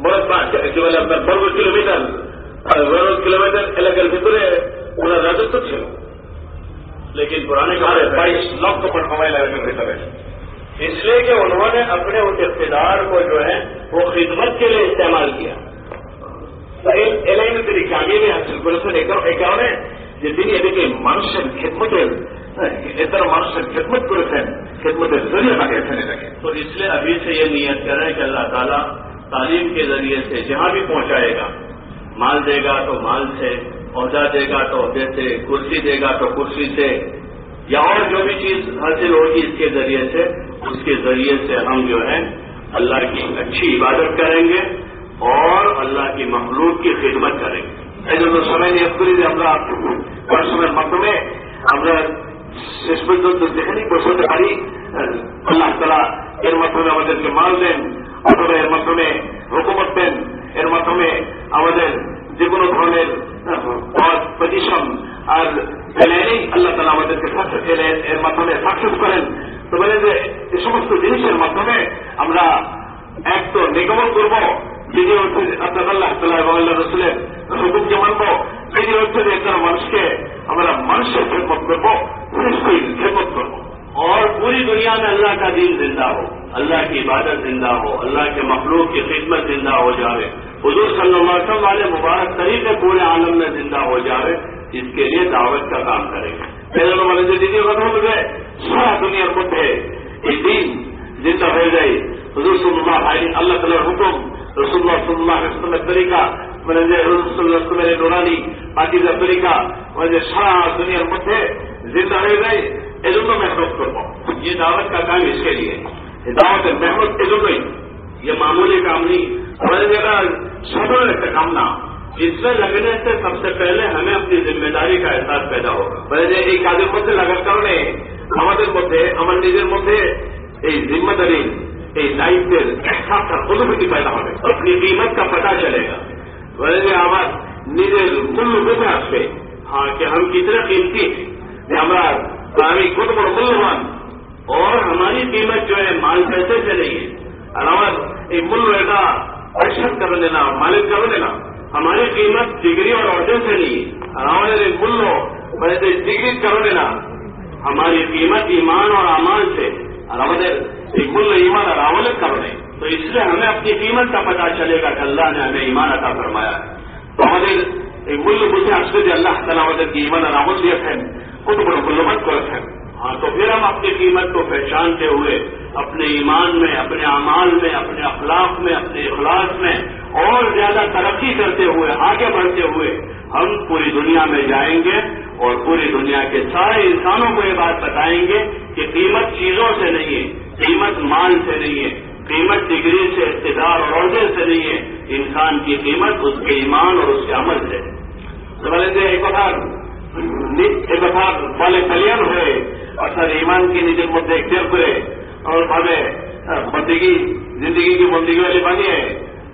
মুরব্বা কি বলে کلو میٹر کلو میٹر الگ الگ ভিতরে ওনার রাজত্ব ছিল لیکن پرانے کہاں بائیس لاکھ پر پٹوائے لگے بہتر ہے۔ اس لیے کہ انہوں نے اپنے اس اقتدار کو جو ہے وہ خدمت کے لیے استعمال کیا۔ elementary تعمیری حاصل جتنی خدمت ادھر منشن خدمت کرے خدمت تو اس لیے ابھی سے یہ نیت کر رہے ہیں کہ اللہ تعالیٰ تعلیم کے ذریعے سے جہاں بھی پہنچائے گا مال دے گا تو مال سے عہدہ دے گا تو عہدے سے کرسی دے گا تو کرسی سے یا اور جو بھی چیز حاصل ہوگی اس کے ذریعے سے اس کے ذریعے سے ہم جو ہے اللہ کی اچھی عبادت کریں گے اور اللہ کی مخلوق کی خدمت کریں گے এই জন্য সবাই নিয়োগ করি যে আমরা পড়াশোনার মাধ্যমে আমরা শেষ পর্যন্ত যেখানেই পৌঁছতে পারি আহ, আল্লাহ তালা এর মাধ্যমে আমাদেরকে মাল দেন অথবা এর মাধ্যমে হুকুমত দেন এর মাধ্যমে আমাদের যে কোনো ধরনের পজিশন আর পেলেই আল্লাহ তালা আমাদেরকে সাকসেস, এর মাধ্যমে সাকসেস করেন। তো বলে যে এই সমস্ত জিনিসের মাধ্যমে আমরা এক তো নিগমন করব দ্বিতীয় হচ্ছে আপনার আল্লাহ তাল্লাহ এবং আল্লাহ রসুলের হুকুমকে মানব তৃতীয় হচ্ছে যে একজন মানুষকে আমরা মানুষের খেদমত করব সৃষ্টির খেদমত করব। اور پوری دنیا میں اللہ کا دین زندہ ہو، اللہ کی عبادت زندہ ہو، اللہ کے مخلوق کی خدمت زندہ ہو جاوے۔ حضور صلی اللہ علیہ وسلم والے مبارک طریقے پورے عالم میں زندہ ہو جاوے، اس کے لیے دعوت کا کام کریں گے پہلے جو دیدی ختم ہو گئے، سارا دنیا خود ہے۔ یہ دین زندہ ہو گئی۔ رسول اللہ علیہ اللہ تعالیٰ حکم رسول اللہ صلی اللہ علیہ وسلم طریقہ মানে রসুলের নোরানি বাকি যে তরিকা মানে যে সারা দুনিয়ার মধ্যে জিন্দা হয়ে যায় এজন্য محنت করবো یہ دعوت کا کام اس کے لیے دعوت محمد کے جو یہ معمولی کام نہیں ہماری جگہ سبر کا کام نہ اس میں لگنے سے سب سے پہلے ہمیں اپنی ذمہ داری کا احساس پیدا ہوگا মানে যে এই কাজের মধ্যে লাগার ہمارے আমাদের ہمارے আমার নিজের মধ্যে ذمہ داری پیدا ہوگا اپنی قیمت کا پتہ چلے گا۔ وزیر آواز نیرے کل گجرات پہ ہاں کہ ہم کتنا قیمتی ہیں۔ ہمارا ساری خود اور ملوان اور ہماری قیمت جو ہے مال پیسے سے نہیں ہے۔ علاوہ ایک مل رہتا ارشد کر لینا مالک کر لینا ہماری قیمت ڈگری اور آڈر سے نہیں ہے۔ علاوہ ویسے ڈگری کر لینا ہماری قیمت ایمان اور امان سے۔ بالکل ایمان راولت کرنے۔ تو اس لیے ہمیں اپنی قیمت کا پتہ چلے گا کہ اللہ نے ہمیں ایمان عطا فرمایا۔ ہے تو ہمیں مل بجے سے اللہ تعالیٰ مدد کی ایمان راوت دیت ہے، خود بڑ غلبت کو ہے۔ ہاں تو پھر ہم اپنی قیمت کو پہچانتے ہوئے، اپنے ایمان میں، اپنے اعمال میں، اپنے اخلاق میں، اپنے اخلاص میں اور زیادہ ترقی کرتے ہوئے، آگے بڑھتے ہوئے ہم پوری دنیا میں جائیں گے اور پوری دنیا کے سارے انسانوں کو یہ بات بتائیں گے کہ قیمت چیزوں سے نہیں ہے، قیمت مال سے نہیں ہے، قیمت ڈگری سے، اقتدار اور عہدے سے نہیں ہے۔ انسان کی قیمت اس کے ایمان اور اس کے عمل سے۔ ہے ایک والے کلیئر ہوئے، اور سر ایمان کے نیچے مدعے کلیئر ہوئے اور ہمیں بندگی زندگی کی بندگی والی بنی ہے،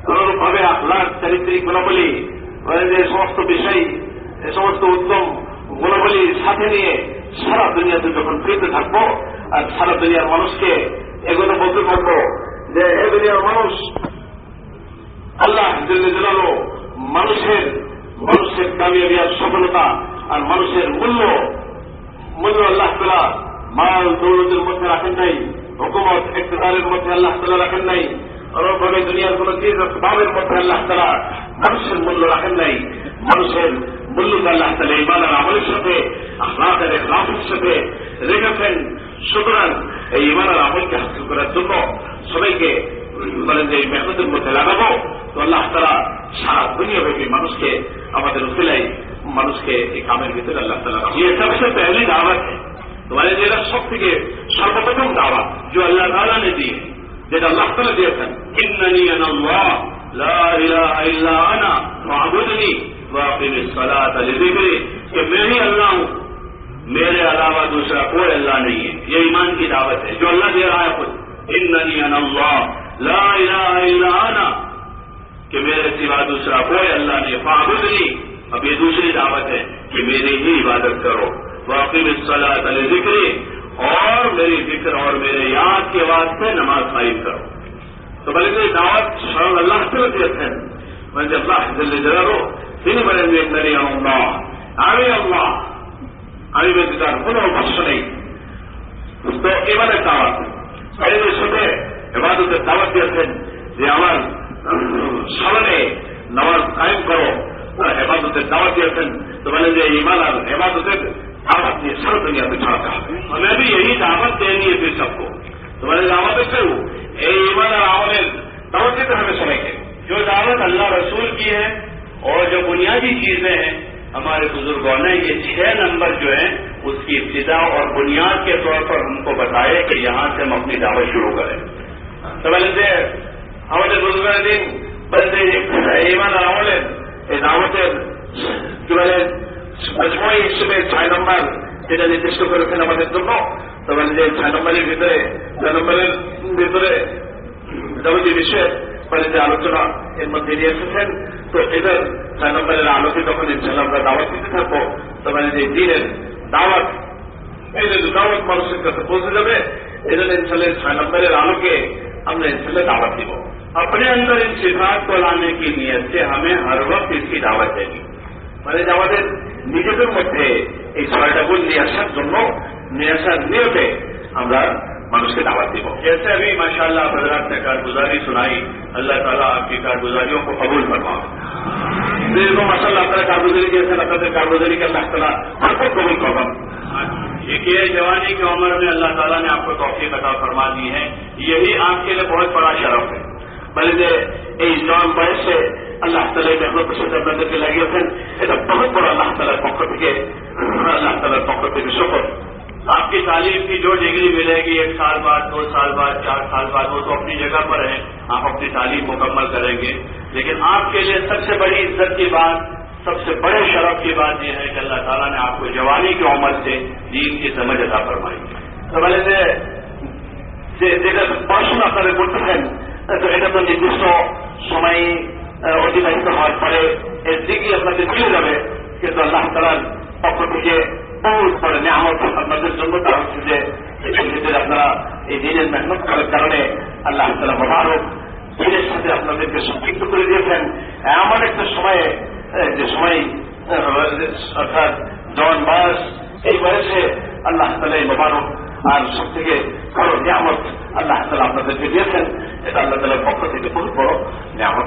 اور ہمیں اخلاق چرتری گلابلی اور سمست وشی سمست اتم گلابلی ساتھ نہیں ہے۔ সারা দুনিয়াতে যখন ফিরতে থাকব, আর সারা দুনিয়ার মানুষকে এগুলো বলতে থাকব যে, এ দুনিয়ার মানুষ, আল্লাহ জানো মানুষের মানুষের কামিয়াবিয়ার সফলতা আর মানুষের মূল্য মূল্য আল্লাহ তালা মাল দৌলতের মধ্যে রাখেন নাই, হুকুমত একতারের মধ্যে আল্লাহ তালা রাখেন নাই অনুভাবে দুনিয়ার কোন চিজ ভাবের মধ্যে আল্লাহ তালা মানুষের মূল্য রাখেন নাই, মানুষের বললি আল্লাহ তাহলে ইবাদার আমলের সাথে আপনাদের রাফের সাথে রেখেছেন। সুতরাং এই ইমানের আমলকে হাসিল করার জন্য সবাইকে বলেন যে, এই মেহনতের মধ্যে লাগাবো। তো আল্লাহ তারা সারা দুনিয়াব্যাপী মানুষকে, আমাদের উচিলাই মানুষকে এই কামের ভিতরে আল্লাহ তালা এটা হচ্ছে পেহলি দাওয়াত। তোমার যেটা সব থেকে সর্বপ্রথম দাওয়াত, যে আল্লাহ তালা নে দিয়ে যেটা আল্লাহ তালা দিয়েছেন। ইন্নানি আনা আনা واقعی میں سلاد ذکر کہ میں ہی اللہ ہوں۔ میرے علاوہ دوسرا کوئی اللہ نہیں ہے۔ یہ ایمان کی دعوت ہے۔ جو اللہ دے رہا ہے خود۔ اننی ان اللہ۔ لا الہ الا انا۔ کہ میرے سوا دوسرا کوئی اللہ نہیں۔ فاغت نہیں اب یہ دوسری دعوت ہے کہ میری ہی عبادت کرو۔ واقعی میں سلاد ذکری اور میری فکر اور میرے یاد کے واسطے نماز قائم کرو۔ تو بلکہ دعوت اللہ سے ہے۔ جب اللہ جل ہو তিনি বলেন যে ইন্দানি আল্লাহ। আমি আল্লাহ، আমি বলছি، তার কোনো যে، আমার স্মরণে নামাজ কায়েম করো। হেফাজতের দাওয়াত দিয়েছেন। تو بولے جو ایمان اور عبادت دعوت یہ سب دنیا میں چھوڑتا ہے ہمیں بھی یہی دعوت دینی ہے پھر سب کو تو بولے دعوت سے ایمان اور عمل دعوت سے تو ہمیں سنیں گے جو دعوت اللہ رسول کی ہے اور جو بنیادی چیزیں ہیں، ہمارے بزرگوں نے یہ چھ نمبر جو ہیں، اس کی ابتدا اور بنیاد کے طور پر ہم کو بتائے کہ یہاں سے ہم اپنی دعوت شروع کریں۔ سمجھتے ہیں ہمارے بزرگ نے بندے، ایمان راؤلے دعوت جو ہے، مجموعی اس میں چھ نمبر যেটা নির্দিষ্ট করেছেন আমাদের জন্য তবে যে ছয় নম্বরের ভিতরে ছয় নম্বরের ভিতরে যাবতীয় বিষয়ে যে আলোচনা এর মধ্যে নিয়ে এসেছেন تو ادھر سائنو کے تو ان شاء اللہ ہمارا دعوت نہیں سکو تو دعوت ہم نے انسان دعوت دے بو اپنے اندر ان سفارت کو لانے کی نیت سے ہمیں ہر وقت اس کی دعوت دے گی میں نے مدد اس میں ڈبول نیاش دونوں نہیں ہوتے ہمارا منسلک دعوت دے بو جیسے ابھی ماشاء اللہ برات نے کارگوزاری سنائی اللہ تعالیٰ کی کارگزاروں کو قبول کروا ماشا اللہ تعالیٰ کارگوزری کی ہے کاروزری کا جوانی کی عمر میں اللہ تعالیٰ نے آپ کو توفیق عطا فرما دی ہے۔ یہی آپ کے لیے بہت بڑا شرف ہے۔ بلکہ اس نام پہ اللہ تعالیٰ کے لگی ہوتا بہت بڑا اللہ تعالیٰ اللہ تعالیٰ کے شکر۔ آپ کی تعلیم کی جو ڈگری ملے گی، ایک سال بعد، دو سال بعد، چار سال بعد، وہ تو اپنی جگہ پر ہے آپ اپنی تعلیم مکمل کریں گے۔ لیکن آپ کے لیے سب سے بڑی عزت کی بات، سب سے بڑے شرف کی بات یہ ہے کہ اللہ تعالیٰ نے آپ کو جوانی کی عمر سے دین کی سمجھ ادا فرمائی۔ سوال پرشن اثر করতেছেন তো এটা তো নির্দিষ্ট সময় অতিবাহিত হওয়ার পরে এর দিকে আপনাদের খুলে যাবে কিন্তু আল্লাহ তালার বহুত বড় নিয়ামত আপনাদের জন্য তা হচ্ছে যে নিজেদের আপনারা এই দিনের মেহনত করার কারণে আল্লাহ আপনারা মোবারক দিনের সাথে আপনাদেরকে সম্পৃক্ত করে দিয়েছেন। হ্যাঁ, এমন একটা সময়ে যে সময় অর্থাৎ জন বয়স এই বয়সে আল্লাহ তালা এই মোবারক আর সব থেকে বড় নিয়ামত আল্লাহ তালা আপনাদেরকে দিয়েছেন। এটা আল্লাহ তালার পক্ষ থেকে বহুত বড় নিয়ামত।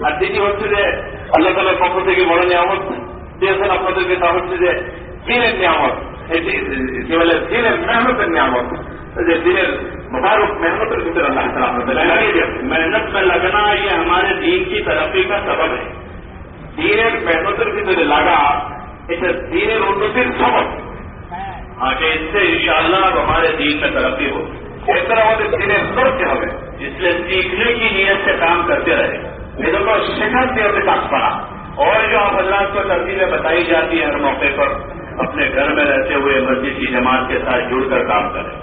আর যেটি হচ্ছে যে আল্লাহ তালার পক্ষ থেকে বড় নিয়ামত দিয়েছেন আপনাদেরকে، তা হচ্ছে যে দিনের নিয়ামত। এটি কি বলে? দিনের মেহনতের নিয়ামত। যে দিনের مبارک محنتوں کی طرح اللہ تعالیٰ محنت میں لگنا یہ ہمارے دین کی ترقی کا سبب ہے دینের محنتوں کی طرح لگا اسے دینের উন্নতির سبب ہاں کہ اس سے انشاءاللہ اب ہمارے دین میں ترقی ہو اس طرح ہمارے دینের سوچ ہمیں اس لیے سیکھنے کی نیت سے کام کرتے رہے میرے کو شکست کے ساتھ پڑا اور جو آپ اللہ کو ترتیبیں بتائی جاتی ہیں ہر موقع پر، اپنے گھر میں رہتے ہوئے مسجد کی جماعت کے ساتھ جڑ کر کام کریں۔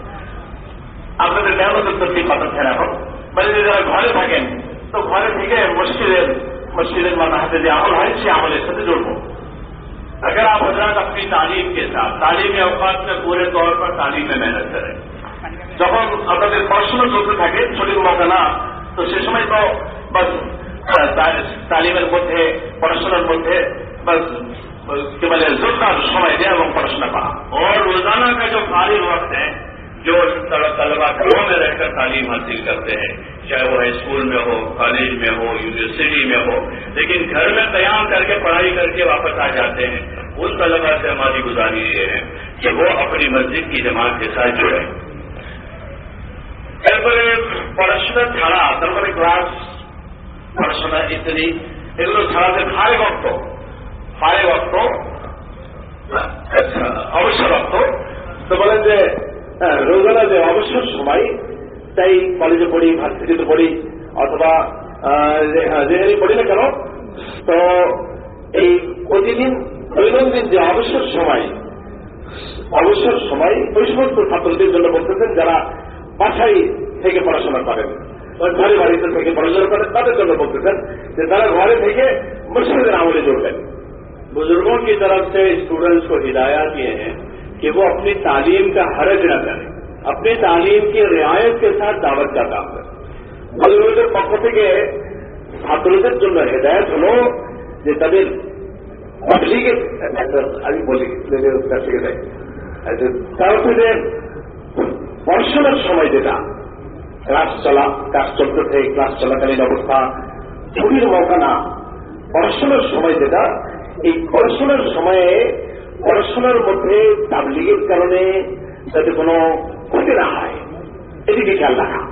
آپ نے بتایا وہ تو ترتیب پتہ پھیلا ہو۔ بلکہ ذرا گھر تھکیں تو گھر ٹھیک ہے مشکل مشکل متحد آپ ہر سے آپ سے جڑ ہو اگر آپ حضرات اپنی تعلیم کے ساتھ، تعلیم اوقات میں پورے طور پر تعلیم میں محنت کریں۔ جب ہم اگر پرسنل سوچ تھکے چھوٹی موقع نہ تو سے سمجھ تو بس তালিমের মধ্যে، পড়াশোনার মধ্যে کہ بولے زیادہ سمے دیا وہ پڑھنا پڑا اور روزانہ کا جو فارغ وقت ہے جو طلبا گھروں میں رہ کر تعلیم حاصل کرتے ہیں چاہے وہ اسکول میں ہو کالج میں ہو یونیورسٹی میں ہو لیکن گھر میں قیام کر کے پڑھائی کر کے واپس آ جاتے ہیں ان طلبا سے ہماری گزارش یہ ہے کہ وہ اپنی مسجد کی جماعت کے ساتھ جڑے তারপরে تھا کلاس পড়াশোনা ইত্যাদি এগুলো ছাড়া যে ফারে অর্থ ফারে অর্থ অবসর অর্থ তো বলেন যে হ্যাঁ, রোজানা যে অবসর সময় তাই কলেজে পড়ি ভার্সিটিতে পড়ি অথবা আহ, হ্যাঁ, যেখানে পড়ি না কেন তো এই প্রতিদিন দৈনন্দিন যে অবসর সময় অবসর সময় ওই সমস্ত ছাত্রদের জন্য বলতেছেন যারা বাসায় থেকে পড়াশোনা করেন। ಬರೀ ಬಾರಿ ಸಂಖ್ಯೆಗೆ ಬಡಜರು مدد ہوتے سر، یہ طرح ہمارے دیکھیے مشکل معاملے جو ہے بزرگوں کی طرف سے اسٹوڈنٹس کو ہدایات یہ ہیں کہ وہ اپنی تعلیم کا حرج نہ کریں۔ اپنی تعلیم کی رعایت کے ساتھ دعوت کا کام کریں۔ بزرگوں کے پکوٹ کے حقیقت جو میں ہدایت ہو یہ تبھی کے ابھی بولی ایسے طرف سے پرسنل سمجھ دیتا۔ ক্লাস চলা ক্লাস চলতেছে ক্লাস চলাকালীন অবস্থা ছুটির মৌকা না পড়াশোনার সময় যেটা এই পড়াশোনার সময়ে পড়াশোনার মধ্যে তাবলিগের কারণে যাতে কোনো ক্ষতি না হয় এদিকে খেয়াল রাখা।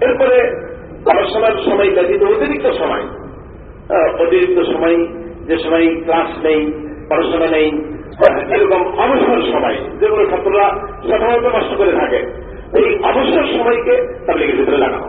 এরপরে পড়াশোনার সময় ব্যতীত অতিরিক্ত সময় অতিরিক্ত সময় যে সময় ক্লাস নেই, পড়াশোনা নেই এরকম অবসর সময়, যেগুলো ছাত্ররা সাধারণত নষ্ট করে থাকে, এই অবসর সময়কে তাবলিগের ভিতরে লাগানো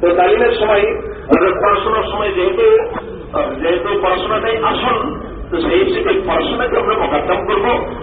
তো তালিমের সময় পড়াশোনার সময় যেহেতু যেহেতু পড়াশোনা নেই আসল, তো সেই হিসেবে পড়াশোনাকে আমরা মোকদ্দম করব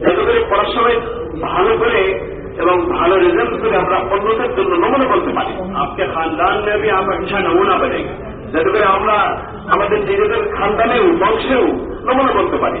যাতে করে পড়াশোনায় ভালো করে এবং ভালো রেজাল্ট করে আমরা অন্যদের জন্য নমুনা করতে পারি। আপনি খানদান নেবে আমরা কিছু নমুনা বলে যাতে করে আমরা আমাদের নিজেদের খানদানেও বংশেও নমুনা করতে পারি।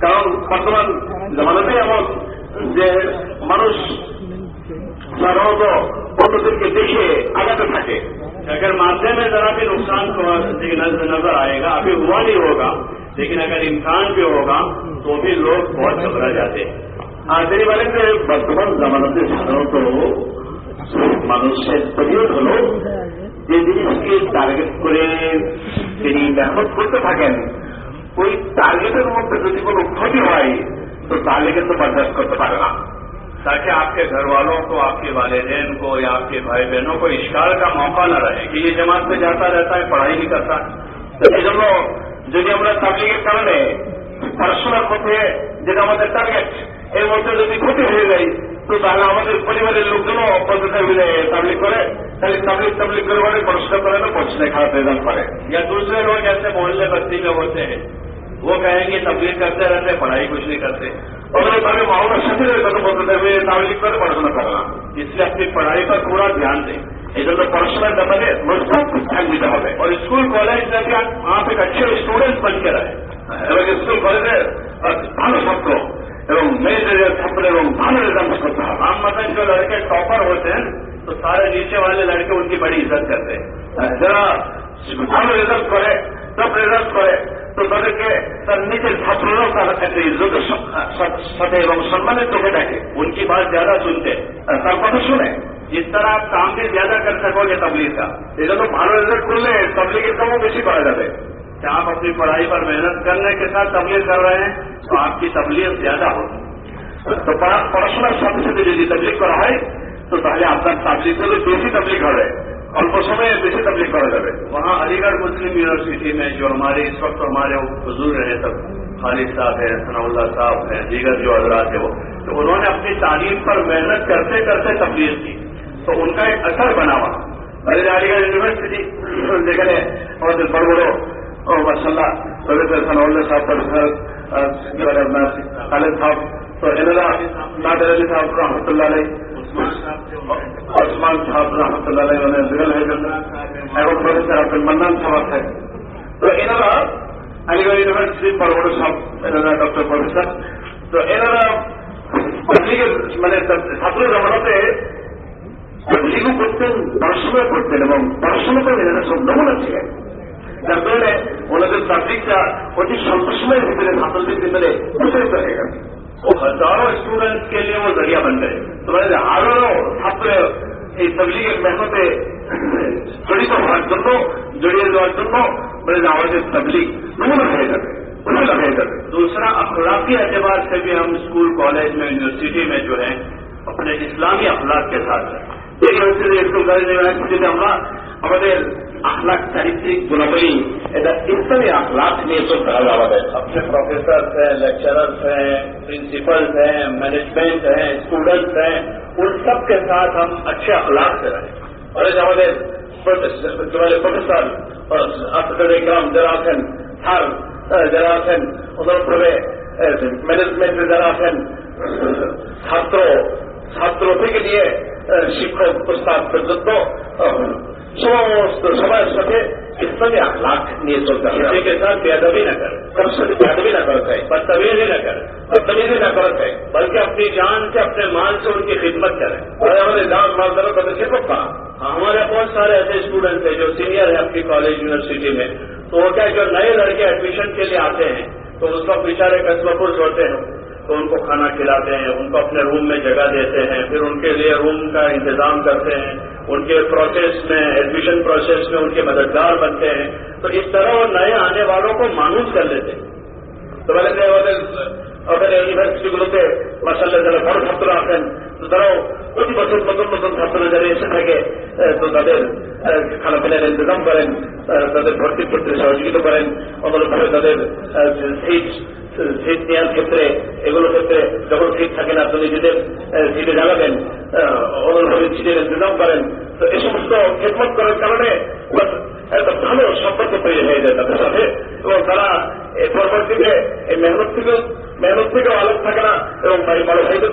কারণ বর্তমান জমানাতে এমন যে মানুষ সাধারণত অন্যদেরকে দেখে আগাতে থাকে। اگر معاملے میں ذرا بھی نقصان نظر آئے گا، ابھی ہوا نہیں ہوگا، لیکن اگر امکان بھی ہوگا تو بھی لوگ بہت گھبرا جاتے ہیں۔ آخری والے سے برتمان زمانے ساروں کو মানুষের প্রয়োজন হল যে জিনিসকে টার্গেট করে তিনি মেহনত করতে থাকেন ওই টার্গেটের মধ্যে যদি কোনো ক্ষতি হয় তো তাহলে কিন্তু বরদাস্ত করতে পারে না تاکہ آپ کے گھر والوں کو، آپ کے والدین کو یا آپ کے بھائی بہنوں کو اشکال کا موقع نہ رہے کہ یہ جماعت میں جاتا رہتا ہے، پڑھائی نہیں کرتا۔ جب যদি ہمارے تبلیغ کر رہے پرسوں ہوتے جب ہمارے ٹارگেট এই جب যদি ক্ষতি گئی، تو তো ہمارے پریوار لوگ লোকজনও অপরাধটা মিলে تبلیغ کرے۔ تاکہ تبلیغ تبلیغ করে والے پرسوں করে تو পড়াশোনা کا রেজাল্ট پڑے یا دوسرے لوگ ایسے محلے بستی میں ہوتے ہیں، وہ کہیں گے تبلیغ کرتے رہتے، پڑھائی کچھ نہیں کرتے۔ بڑے بڑے ماحول شکر رہتا تو بولتے ہوئے تعلیم پر پڑھنا کرنا اس لیے اپنی پڑھائی پر پورا دھیان دیں۔ ادھر تو پرسنل ڈبل ہے وہ سب کچھ دھیان ہے اور اسکول کالج جا کے آپ ایک اچھے اسٹوڈینٹ بن کے رہے۔ এবং স্কুল কলেজের ভালো ছাত্র এবং মেয়েদের ছাত্র এবং ভালো রেজাল্ট করতে হবে আম মাথায় جو لڑکے ٹاپر ہوتے ہیں، تو سارے نیچے والے لڑکے ان کی بڑی عزت کرتے ہیں۔ ذرا ہم রেজাল্ট کرے سب রেজাল্ট کرے তাদেরকে তার নিজের ছাত্ররাও তার একটা ইজ্জতের সাথে এবং সম্মানের চোখে দেখে ان کی بات زیادہ سنتے তার কথা শুনে جس তারা কামকে کام করতে زیادہ کر سکو گے تبلیغ کا۔ یہ تو بھارو ریزلٹ کھلے تبلیغ کا آپ اپنی پڑھائی پر محنت کرنے کے ساتھ تبلیغ کر رہے ہیں تو آپ کی تبلیغ زیادہ ہوگی تو پڑھنا سب سے تبلیغ کرائی تو پہلے آپ کا تبلیغ کو بھی دوسری تبلیغ ہو رہے اور پرسوں میں جیسے تبلیغ کر رہے وہاں علی گڑھ مسلم یونیورسٹی میں جو ہمارے اس وقت ہمارے حضور رہے تب خالد صاحب ہیں، ثناء اللہ صاحب ہیں، دیگر جو حضرات ہیں وہ، تو انہوں نے اپنی تعلیم پر محنت کرتے کرتے تبدیل کی۔ تو ان کا ایک اثر بنا ہوا ارے علی گڑھ یونیورسٹی، دیکھ رہے اور بڑھ پر بولو ماشاء اللہ پروفیسر ثناء اللہ صاحب پروفیسر خالد صاحب، تو صاحب رحمۃ اللہ علیہ ওসমান সাহেব রহমতুল্লাহ এখন প্রফেসর আব্দুল মান্নান সাহেব তো এনারা আলিগড় ইউনিভার্সিটির বড় বড় সব এনারা ডক্টর প্রফেসর। তো এনারা মানে ছাত্র জমানাতে লিগু করতেন পড়াশোনা করতেন এবং পড়াশোনা করে এনারা সব নমুনা ছিলেন। যার কারণে ওনাদের তাবলিকটা অতি স্বল্প ভিতরে ছাত্রদের ভিতরে প্রচারিত হয়ে গেছে وہ ہزاروں اسٹوڈنٹس کے لیے وہ ذریعہ بن گئے۔ تو میں ہزاروں آپ تبلیغ محنت جڑی تو بات سن لو، جڑی بات سن لو۔ میرے آواز تبلیغ دور رہے گا انہیں لگے گا دوسرا، اخلاقی اعتبار سے بھی ہم اسکول کالج میں یونیورسٹی میں جو ہے اپنے اسلامی اخلاق کے ساتھ ایک یونیورسٹی ایک کالج یونیورسٹی کا ہمارا আমাদের আখলাখ চারিত্রিক গুণাবলী، এটা ইসলামী اخلاق میں تو سہل آباد ہے اپنے پروفیسرس ہیں لیکچررس ہیں پرنسپلس ہیں مینجمنٹ ہیں اسٹوڈنٹس ہیں ان سب کے ساتھ ہم اچھے اخلاق سے رہیں اور ہمارے پروفیسر اور اسد اکرام جراثن ہر جراثن ادھر پورے مینجمنٹ جراثن ছাত্র ছাত্র থেকে নিয়ে শিক্ষক প্রস্তাব পর্যন্ত سوچ تو سمجھ سکے اتنا بھی اخلاق نیت ہوتا ہے کسی کے ساتھ بے ادبی نہ کرے سب سے بے ادبی نہ کرتا ہے بدتمیزی نہ کرے بدتمیزی نہ کرتا ہے بلکہ اپنی جان سے، اپنے مان سے ان کی خدمت کرے اور ہمارے نظام مالداروں کا نشے کو کہا ہمارے بہت سارے ایسے اسٹوڈنٹ ہیں جو سینئر ہیں اپنی کالج یونیورسٹی میں۔ تو وہ کیا، جو نئے لڑکے ایڈمیشن کے لیے آتے ہیں، تو اس وقت بیچارے قصبہ پور ہوتے ہیں۔ تو ان کو کھانا کھلاتے ہیں، ان کو اپنے روم میں جگہ دیتے ہیں، پھر ان کے لیے روم کا انتظام کرتے ہیں، ان کے پروسیس میں ایڈمیشن پروسیس میں ان کے مددگار بنتے ہیں۔ تو اس طرح وہ نئے آنے والوں کو مانوس کر لیتے ہیں۔ تو আমাদের ইউনিভার্সিটিগুলোতে মাসাল্লাহ যারা বড় ছাত্র আছেন তারাও প্রতি বছর নতুন নতুন ছাত্র যারা এসে থাকে তো তাদের খানা পিনার ইন্তজাম করেন তাদের ভর্তির ক্ষেত্রে সহযোগিতা করেন অনুরূপভাবে তাদের সিট সিট নেওয়ার ক্ষেত্রে, এগুলোর ক্ষেত্রে যখন সিট থাকে না তো নিজেদের সিটে জানাবেন অন্যভাবে সিটের ইন্তজাম করেন, তো এই সমস্ত খেদমত করার কারণে একটা ভালো সম্পর্ক তৈরি হয়ে যায় তাদের সাথে। এবং তারা পরবর্তীতে এই মেহনত থেকেও মেহনত থেকে আলোক থাকে না এবং বাড়ি বড় ভাইদের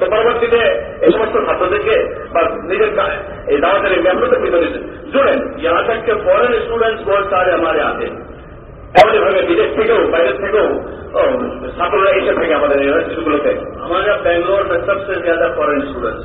তো পরবর্তীতে এই সমস্ত ছাত্রদেরকে বা নিজের এই দাওয়াতের এই মেহনতের ভিতরে জুড়েন ইহা থাকতে ফরেন স্টুডেন্টস বল তার আমাদের আছে এমনভাবে বিদেশ থেকেও বাইরের থেকেও ছাত্ররা এসে থাকে আমাদের ইউনিভার্সিটিগুলোতে আমাদের ব্যাঙ্গালোর সবচেয়ে জায়গা ফরেন স্টুডেন্টস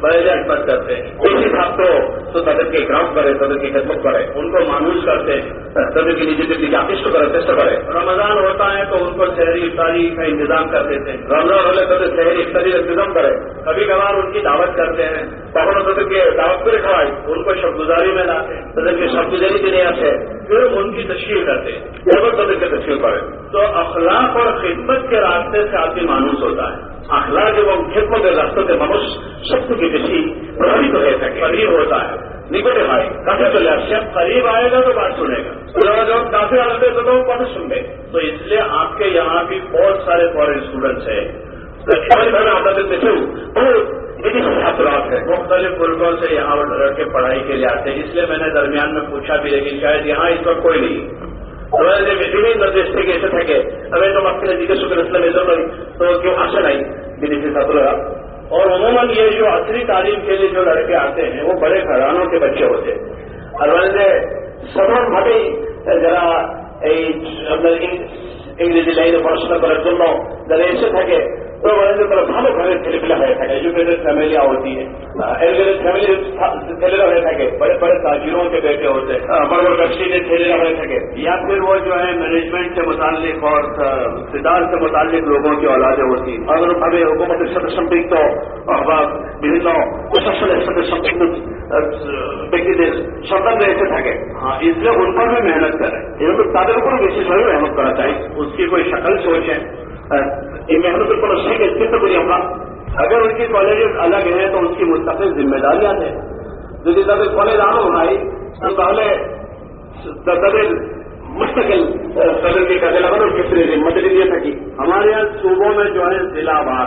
بجٹ پر کرتے ہیں۔ لیکن آپ ہو تو صدر کے گرام کرے صدر کی خدمت کرے ان کو مانوس کرتے صدر کی نجی کی آفس کو کرے چیسٹ کرے رمضان ہوتا ہے تو ان کو شہری افطاری کا انتظام کر دیتے ہیں۔ رمضان ہونے صدر شہری افطاری کا انتظام کرے کبھی کبھار ان کی دعوت کرتے ہیں۔ پہلے صدر کے دعوت پہ کھوائے ان کو شب گزاری میں لاتے صدر کی شب گزاری کے لیے آتے پھر ان کی تشکیل کرتے ہیں۔ صدر کی تشکیل کرے تو اخلاق اور خدمت کے راستے سے آدمی مانوس ہوتا ہے۔ اخلاق اور خدمت راستے منش سب کچھ کسی پربھاوت رہتا ہے، قریب ہوتا ہے۔ نکلے بھائی کافی چلے شخص قریب آئے گا تو بات سنے گا۔ جب کافی آتے تھے تو بات سن گئے تو اس لیے آپ کے یہاں بھی بہت سارے فارن اسٹوڈینٹس ہیں۔ مختلف ملکوں سے یہاں لڑکے پڑھائی کے لیے آتے ہیں۔ اس لیے میں نے درمیان میں پوچھا بھی، لیکن شاید یہاں اس وقت کوئی نہیں۔ ওরা যে বিভিন্ন থেকে এসে থাকে আমি তো জিজ্ঞেস তো কেউ আসে নাই বিদেশি ছাত্ররা اور عموماً یہ جو اصلی تعلیم کے لیے جو لڑکے آتے ہیں، وہ بڑے گھرانوں کے بچے ہوتے ہیں۔ اور میں نے سبر بھٹی ذرا انگریزی لائن পড়াশোনা করার জন্য যারা এসে تو ভালো ঘরের ছেলেপেলে হয়ে থাকে এডুকেটেড فیملی ہوتی ہے۔ فیملی ছেলেরা হয়ে بڑے بڑے تاجروں کے بیٹے ہوتے ہیں۔ ہاں، بڑے بڑے بچے کے ছেলেরা ہوئے تھے یا پھر وہ جو ہے مینجمنٹ سے متعلق اور سدار سے متعلق لوگوں کی اولادیں ہوتی ہیں۔ اگر ہمیں حکومت سب বিভিন্ন تو সাথে সম্পৃক্ত تھے ہاں اس لیے ان پر بھی محنت کریں۔ তাদের উপর بھی محنت کرنا چاہیے۔ اس کی کوئی شکل سوچیں۔ محنت پڑوسی کے استعمال کوئی ہمارا اگر ان کی کالجز الگ ہیں تو ان کی مستقل ذمہ داریاں ہیں۔ جو جتنا کالج آنا بنائی تو پہلے مستقل صدر کے قدر اور کتنے مدد یہ تھا کہ ہمارے یہاں صوبوں میں جو ہے، ضلع وار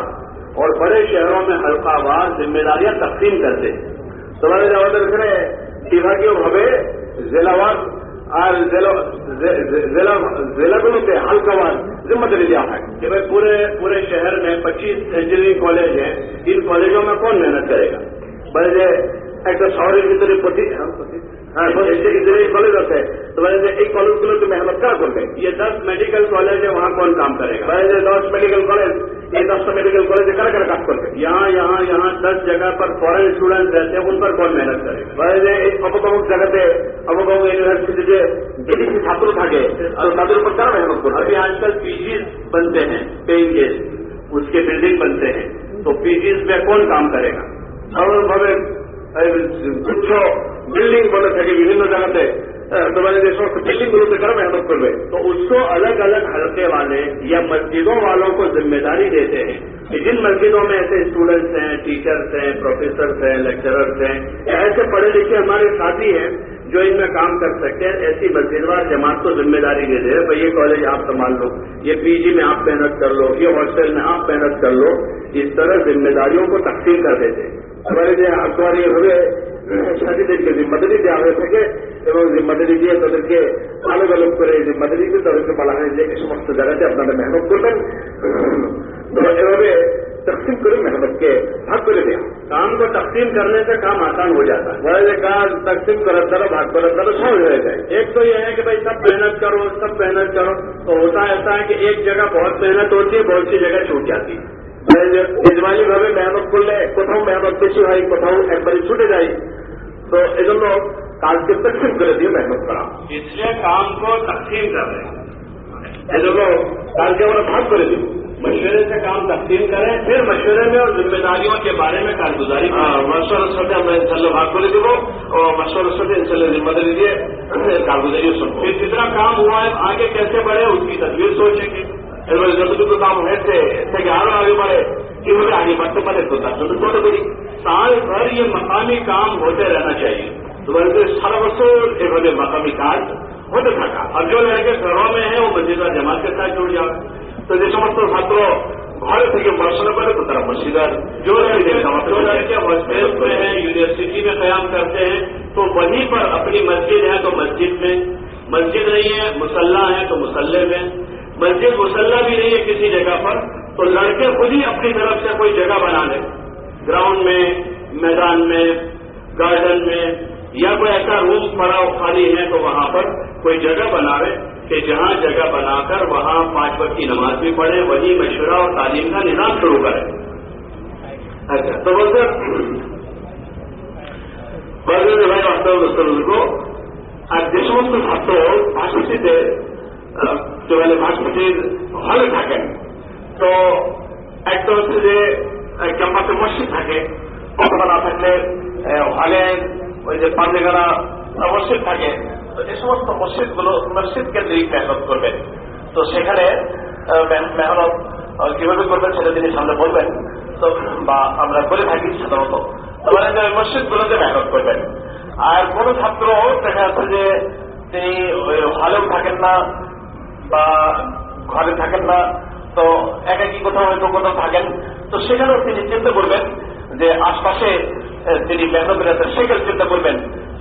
اور بڑے شہروں میں حلقہ وار ذمہ داریاں تقسیم کرتے۔ تو میں نے رکھ رہے کہ ہمیں ضلع وار ضلع ضلع سے ہلکوان ذمہ داری دیا ہے۔ کہ بھائی پورے پورے شہر میں پچیس انجینئرنگ کالج ہیں، ان کالجوں میں کون محنت کرے گا؟ بھائی ایک کی کتنے ہاں، ہاں، اتنے کالج ہوتے تو ایک کالج کے لوگ محنت کیا کرتے یہ دس میڈیکل کالج ہے وہاں کون کام کرے گا؟ بھائی دس میڈیکل کالج یہ دفتر میڈیکل کالج کر کر کام کرتے یہاں یہاں یہاں دس جگہ پر فورن اسٹوڈنٹ رہتے ہیں، ان پر کون محنت کرے پہلے امک امک جگہ ابو امک یونیورسٹی کے ڈیلی کے چھاتر تھے کہ چھاتر پر کیا محنت کرتے ابھی آج کل پی جیز بنتے ہیں پیئنگ اس کے بلڈنگ بنتے ہیں۔ تو پی جیز میں کون کام کرے گا؟ اور بھوک کچھ بلڈنگ بنے تھے کہ وبھن جگہ زمانے دیشوں سے بلڈنگ گروپ کی طرف احمد کھل گئے۔ تو اس کو الگ الگ حلقے والے یا مسجدوں والوں کو ذمہ داری دیتے ہیں کہ جن مسجدوں میں ایسے اسٹوڈنٹس ہیں ٹیچرس ہیں پروفیسرس ہیں لیکچررس ہیں۔ ایسے پڑھے لکھے ہمارے ساتھی ہیں جو ان میں کام کر سکتے ہیں، ایسی وار جماعت کو ذمہ داری دے دے، بھائی یہ کالج آپ سنبھال لو، یہ پی جی میں آپ محنت کر لو، یہ ہاسٹل میں آپ محنت کر لو، اس طرح ذمہ داریوں کو تقسیم کر دیتے ہمارے اخبار یہ ہوئے، شادی دن کے ذمہ داری دیا ہوئے تھے ذمہ داری دیے تو کے الگ الگ کرے ذمہ داری بھی تو بڑھانے جگہ سے اپنا محنت کر دیں تقسیم کرو محبت کے بھاگ پر دیا۔ کام کو تقسیم کرنے سے کام آسان ہو جاتا ہے۔ بڑے کام تقسیم کرت کرو بھاگ کرت کرو سو ہو جائے ایک تو یہ ہے کہ بھائی سب محنت کرو سب محنت کرو۔ تو ہوتا ایسا ہے کہ ایک جگہ بہت محنت ہوتی ہے بہت سی جگہ چھوٹ جاتی ہے۔ یজমানি ভাবে মেহনত করলে কোথাও মেহনত বেশি হয় কোথাও একবারে ছুটে যায় তো এজন্য কাজকে اس لیے کام کو تقسیم کر رہے ہیں তকসিম করে کام کے আমরা بھاگ کر দিই مشورے سے کام تقسیم کریں پھر مشورے میں اور ذمہ داریوں کے بارے میں کارگزاری مشورہ سطح میں ان شاء اللہ بھاگ کو لے دوں اور مشورہ سطح ان شاء اللہ ذمہ داری دیجیے کارگزاری سب پھر جتنا کام ہوا ہے آگے کیسے بڑھے اس کی تصویر سوچیں گے تو کام ایسے ایسے آگے بڑھے کہ مجھے آگے بڑھتے پڑے تو تصویر چھوڑے بڑی سال بھر یہ مقامی کام ہوتے رہنا چاہیے۔ تو بلکہ سارا ایک مقامی کام ہوتے تھا اب جو لڑکے گھروں میں ہیں وہ مسجد جماعت کے ساتھ جڑ جاؤ۔ তো যে সমস্ত ছাত্র ঘরে থেকে پڑھنا کرے تو طرح مسجد جو لڑکیاں ہاسٹل میں ہیں یونیورسٹی میں قیام کرتے ہیں تو وہیں پر اپنی مسجد ہے تو مسجد میں مسجد نہیں ہے مسلح ہے تو مسلح میں مسجد مسلح بھی نہیں ہے کسی جگہ پر تو لڑکے خود ہی اپنی طرف سے کوئی جگہ بنا لیں گراؤنڈ میں میدان میں گارڈن میں یا کوئی ایسا روز پڑا خالی ہے تو وہاں پر کوئی جگہ بناوے کہ جہاں جگہ بنا کر وہاں پانچ وقت کی نماز بھی پڑھے، وہی مشورہ اور تعلیم کا نظام شروع کرے۔ اچھا تو وہ سر بزر بھائی افسر کو دیشوں ہفتوں بھاشپتی سے جو میں نے بھاشپتی ہل تھکے تو ایک سے کمپا سے مشین تھکے اور بنا سکتے ہلیں ওই যে পাঞ্জেগানা মসজিদ থাকে, তো এই সমস্ত মসজিদগুলো মসজিদ কেন্দ্রিক মেহনত করবেন তো সেখানে মেহনত কীভাবে করবেন সেটা তিনি সামনে বলবেন। তো, বা আমরা করে থাকি সাধারণত। তো মানে যে মসজিদগুলোতে মেহনত করবেন। আর কোন ছাত্র দেখা যাচ্ছে যে তিনি হলেও থাকেন না বা ঘরে থাকেন না, তো একা একাকি কোথাও হয়তো কোথাও থাকেন, তো সেখানেও তিনি চিন্তা করবেন যে আশপাশে তিনি ব্যঙ্গ আছেন সেখানে চিন্তা করবেন।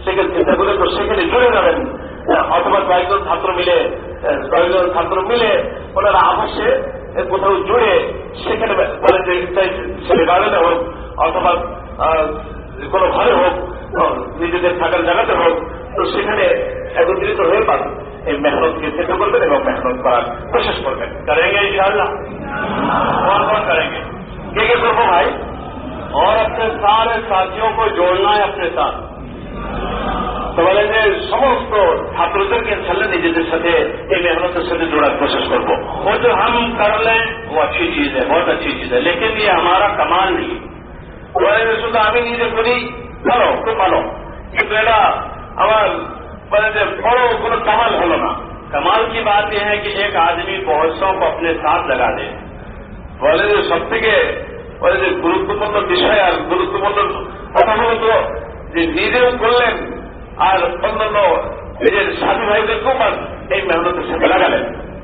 সেকেল চিন্তা করে তো সেখানে জুড়ে যাবেন। অথবা কয়েকজন ছাত্র মিলে কয়েকজন ছাত্র মিলে ওনারা আপসে কোথাও জুড়ে সেখানে বলে যে ছেলে গার্ডেনে হোক অথবা কোনো ঘরে হোক নিজেদের থাকার জায়গাতে হোক তো সেখানে একত্রিত হয়ে পান। এই মেহনতকে চেষ্টা করবেন এবং মেহনত করার প্রশেষ করবেন। কারেঙ্গে কে কে করব ভাই? اور اپنے سارے ساتھیوں کو جوڑنا ہے اپنے ساتھ۔ تو بولے سمجھ سمست ٹھاکر کے چلنے جیسے سدے یہ محنت سدے جوڑا کوشش کر کو وہ جو ہم کر لیں، وہ اچھی چیز ہے، بہت اچھی چیز ہے۔ لیکن یہ ہمارا کمال نہیں ہے۔ سوتا ہمیں نیچے پوری کرو تو مانو کہ بیٹا ہمارا بڑے پڑو پورا کمال ہو نا کمال کی بات یہ ہے کہ ایک آدمی بہت سو کو اپنے ساتھ لگا دے۔ بولے جی سب کے যে গুরুত্বপূর্ণ বিষয় আর গুরুত্বপূর্ণ কথা হল তো যে নিজেও করলেন আর অন্যান্য নিজের সাথী ভাইদেরকেও এই মেহনতের সাথে লাগালেন।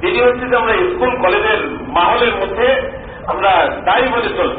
দিদি হচ্ছে যে আমরা স্কুল, কলেজের মাহলের মধ্যে আমরা দায়ী বলে চলব।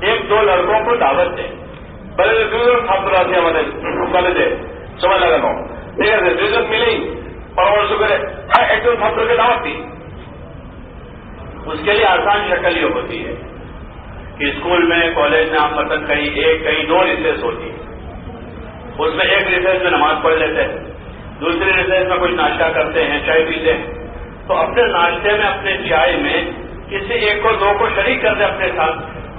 ایک دو لڑکوں کو دعوت دیں بڑے پتھر دعوت دی۔ اس کے لیے آسان شکل یہ ہوتی ہے کہ اسکول میں، کالج میں آپ مطلب کہیں ایک، کہیں دو ریسرس ہوتی ہے اس میں ایک ریسرس میں نماز پڑھ لیتے ہیں۔ دوسری ریسرس میں کچھ ناشتہ کرتے ہیں، چائے پیتے ہیں۔ تو اپنے ناشتے میں، اپنے چائے میں کسی ایک کو دو کو شریک کرتے اپنے ساتھ۔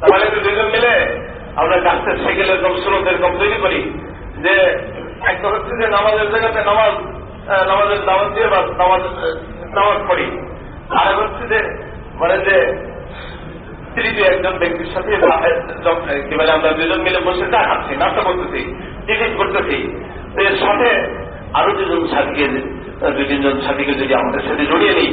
তাহলে একটু দুজন মিলে আমরা ডাক্তার সাইকেল একদম স্রোত এরকম তৈরি করি যে একদম হচ্ছে যে নামাজের জায়গাতে নামাজ নামাজের নামাজ দিয়ে বা নামাজ নামাজ পড়ি আর হচ্ছে যে মানে যে স্ত্রী একজন ব্যক্তির সাথে কি বলে আমরা দুজন মিলে বসে যা খাচ্ছি নাস্তা করতেছি টিকিট করতেছি এর সাথে আরও দুজন সাথীকে দুই তিনজন সাথীকে যদি আমাদের সাথে জড়িয়ে নিই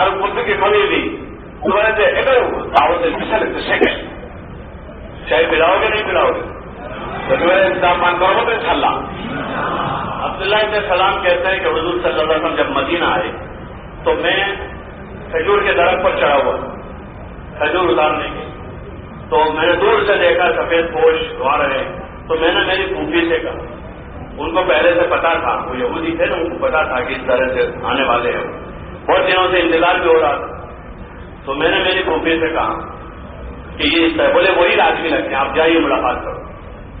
আর প্রত্যেকে খালি দিই তোমার যে এটাও দাওয়াতের বিশাল একটা সেকেন্ড চাই মিলাওগে নেই মিলাওগে تو مان عبداللہ سلام کہتے ہیں کہ حضور صلی اللہ علیہ وسلم جب مدینہ آئے تو میں کھجور کے درخت پر چڑھا ہوا کھجور اتارنے کے تو میں نے دور سے دیکھا سفید پوش آ رہے تو میں نے میری پھوپھی سے کہا ان کو پہلے سے پتا تھا، وہ یہودی تھے نا، ان کو پتا تھا کہ اس طرح سے آنے والے ہیں بہت دنوں سے انتظار بھی ہو رہا تھا۔ تو میں نے میری پھوپھی سے کہا کہ یہ اس طرح بولے وہی لازمی لگتے ہیں، آپ جائیے ملاقات کرو۔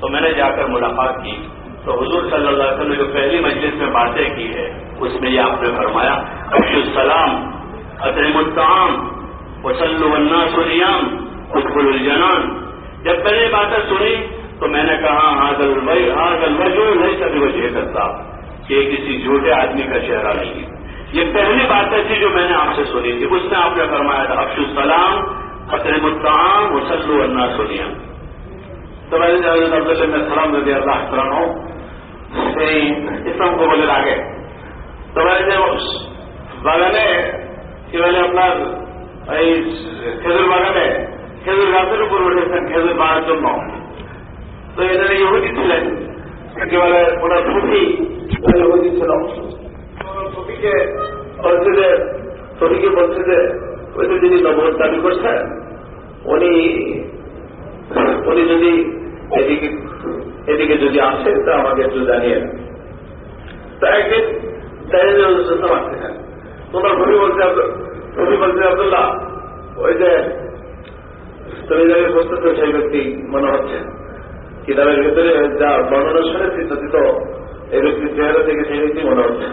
تو میں نے جا کر ملاقات کی۔ تو حضور صلی اللہ علیہ وسلم نے جو پہلی مجلس میں باتیں کی ہے اس میں یہ آپ نے فرمایا ابش السلام اطرم الطام وسلم سلیم الریام خطب الجنان۔ جب پہلی باتیں سنی تو میں نے کہا ہاں ہاں ہاضل جو نہیں سبھی وجہ کرتا کہ کسی جھوٹے آدمی کا چہرہ نہیں ہے۔ یہ پہلی بات تھی جی جو میں نے آپ سے سنی تھی۔ اس نے آپ نے فرمایا تھا افش السلام فطر الطعام وسلو اللہ سنیا تو میں نے سلام دیا اللہ عنہ اسلام کو بولے آگے۔ تو میں نے بغل ہے کہ میں نے اپنا کھیزر بغل ہے کھیزر کھیل بار چل رہا ہوں তো এদের ইহুদি ছিলেন। একেবারে ওনার ফুটি ইহুদি ছিল। ছবিকে বলছে যে ছবিকে বলছে যে, ওই যে যিনি নবর দাবি করছেন, উনি উনি যদি এদিকে এদিকে যদি আসে তা আমাকে একটু জানিয়ে তা একদিন তোমার ভবি বলছে ভবি বলছে, আবদুল্লাহ, ওই যে তুমি যাকে বসতেছো সেই ব্যক্তি, মনে হচ্ছে। কিতাবের ভেতরে যা বর্ণনা শুনেছি যদি তো এই ব্যক্তির চেহারা থেকে সেই ব্যক্তি মনে হচ্ছে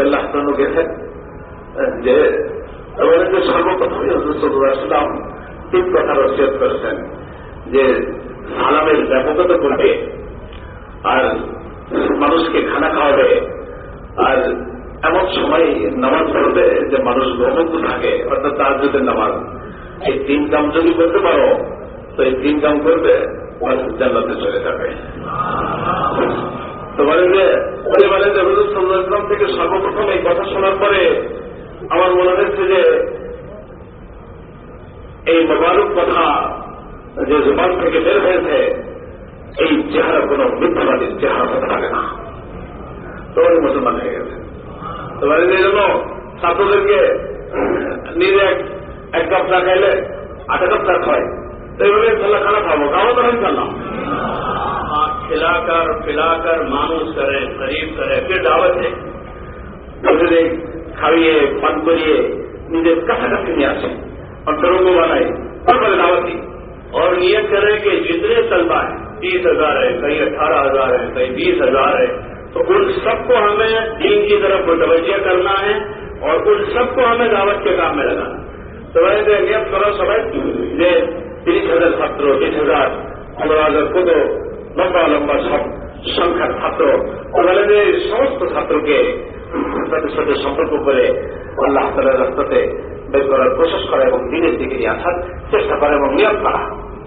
আল্লাহ গেছেন যে যে সর্বপ্রথমই হজরতাম তিন কথা রসিয়ত করেছেন, যে সালামের ব্যাপকতা করবে আর মানুষকে খানা খাওয়াবে আর এমন সময় নামাজ পড়বে যে মানুষ ঘুমন্ত থাকে, অর্থাৎ তার যদি নামাজ। এই তিন কাম যদি করতে পারো তো এই তিন কাম করবে জান্নাতে চলে যাবে। তো বলেন যে উনি বলেন যে, হুজুর সাল্লাহ ইসলাম থেকে সর্বপ্রথম এই কথা শোনার পরে আমার মনে হচ্ছে যে, এই মোবারক কথা যে জবান থেকে বের হয়েছে, এই চেহারা কোন মিথ্যাবাদীর চেহারা হতে পারে না। তো উনি মুসলমান হয়ে গেছে। তো বলেন এই জন্য ছাত্রদেরকে নিজে এক কাপ চা খাইলে আধা কাপ চা খায় کھاؤ کھلا کر، پلا کر، مانوس کرے قریب کرے پھر دعوت ہے دوسرے کھائیے، پن کریے مجھے کس کس نہیں آتے اور گھروں کو بنائے، اور بل دعوت اور نیت کرے کہ جتنے طلبا ہیں، تیس ہزار ہے کہیں اٹھارہ ہزار ہے کہیں بیس ہزار ہے تو ان سب کو ہمیں دین کی طرف متوجہ کرنا ہے اور ان سب کو ہمیں دعوت کے کام میں لگانا تو میں نیت کرو سمجھ যে তিরিশ হাজার ছাত্র বিশ হাজার পনেরো হাজার কত লম্বা লম্বা সব সংখ্যার ছাত্র বলে যে সমস্ত ছাত্রকে তাদের সাথে সম্পর্ক করে আল্লাহ তালার রাস্তাতে বের করার কোশিশ করা এবং দিনের দিকে নিয়ে আসার চেষ্টা করা এবং নিয়ম করা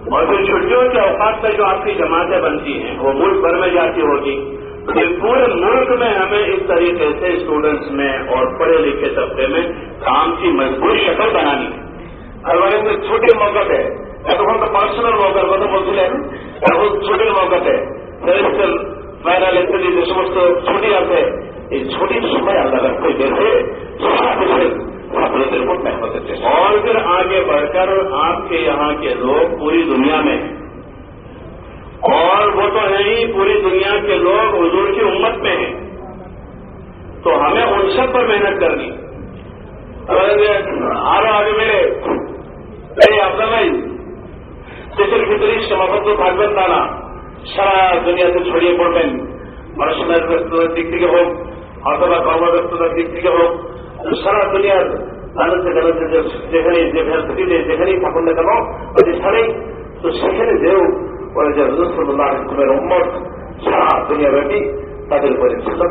اور جو چھٹیوں کے اوقات میں جو آپ کی جماعتیں بنتی ہیں وہ ملک بھر میں جاتی ہوگی پھر پورے ملک میں ہمیں اس طریقے سے اسٹوڈنٹس میں اور پڑھے لکھے طبقے میں کام کی مضبوط شکل بنانی ہے and on the personal worker, on the Muslim, and on children worker, there is still finally যে সমস্ত ছুটি আছে এই ছুটির সময় আল্লাহ রাখতে গেছে حضرت کو محنت ہوتے اور پھر آگے بڑھ کر آپ کے یہاں کے لوگ پوری دنیا میں اور وہ تو ہے ہی پوری دنیا کے لوگ حضور کی امت میں ہیں تو ہمیں ان سب پر محنت کرنی۔ آ رہا آگے میرے ارے آپ بھائی দেশের ভিতরেই সীমাবদ্ধ থাকবেন তা না। সারা দুনিয়াতে ছড়িয়ে পড়বেন। পড়াশোনার ব্যস্ততার দিক থেকে হোক অথবা কর্মব্যস্ততার দিক থেকে হোক সারা দুনিয়ার মানুষ সেখানে যেখানে যেখানে পৃথিবীতে যেখানেই থাকুন না কেন প্রতিষ্ঠানেই তো সেখানে যেও ওরা যে রজুসল্লাহ উম্মত সারা দুনিয়াব্যাপী তাদের উপরে ইসলে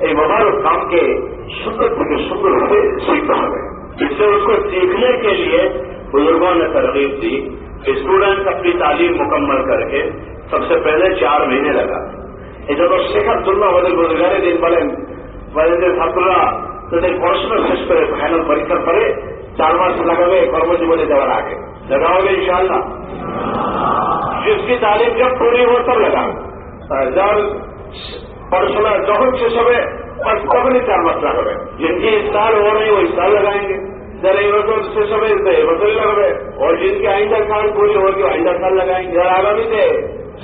اے مبارک کام کے شکر کے شکر سے سیکھا ہے جس سے اس کو سیکھنے کے لیے بزرگوں نے ترغیب دی۔ اسٹوڈنٹ اپنی تعلیم مکمل کر کے سب سے پہلے چار مہینے لگا۔ جب شیخ عبداللہ والے روزگار دن بڑے وزیر عبداللہ تدھر پرسنل سیس کرے فائنل پریکر پڑے۔ چار مارچ سے لگا گئے اور مجھے بولے دور لگاؤ گے ان جس کی تعلیم جب پوری ہو تب لگاؤ۔ اور سب لوگ سے سب ہے سہمت لگ رہے ہیں جن کی اسٹال ہو رہی وہ اسٹال لگائیں گے۔ ذرا جرل سے سبزی لگ رہے اور جن کی آئندہ سال پوری ہو رہی وہ آئندہ سال لگائیں گے آگامی سے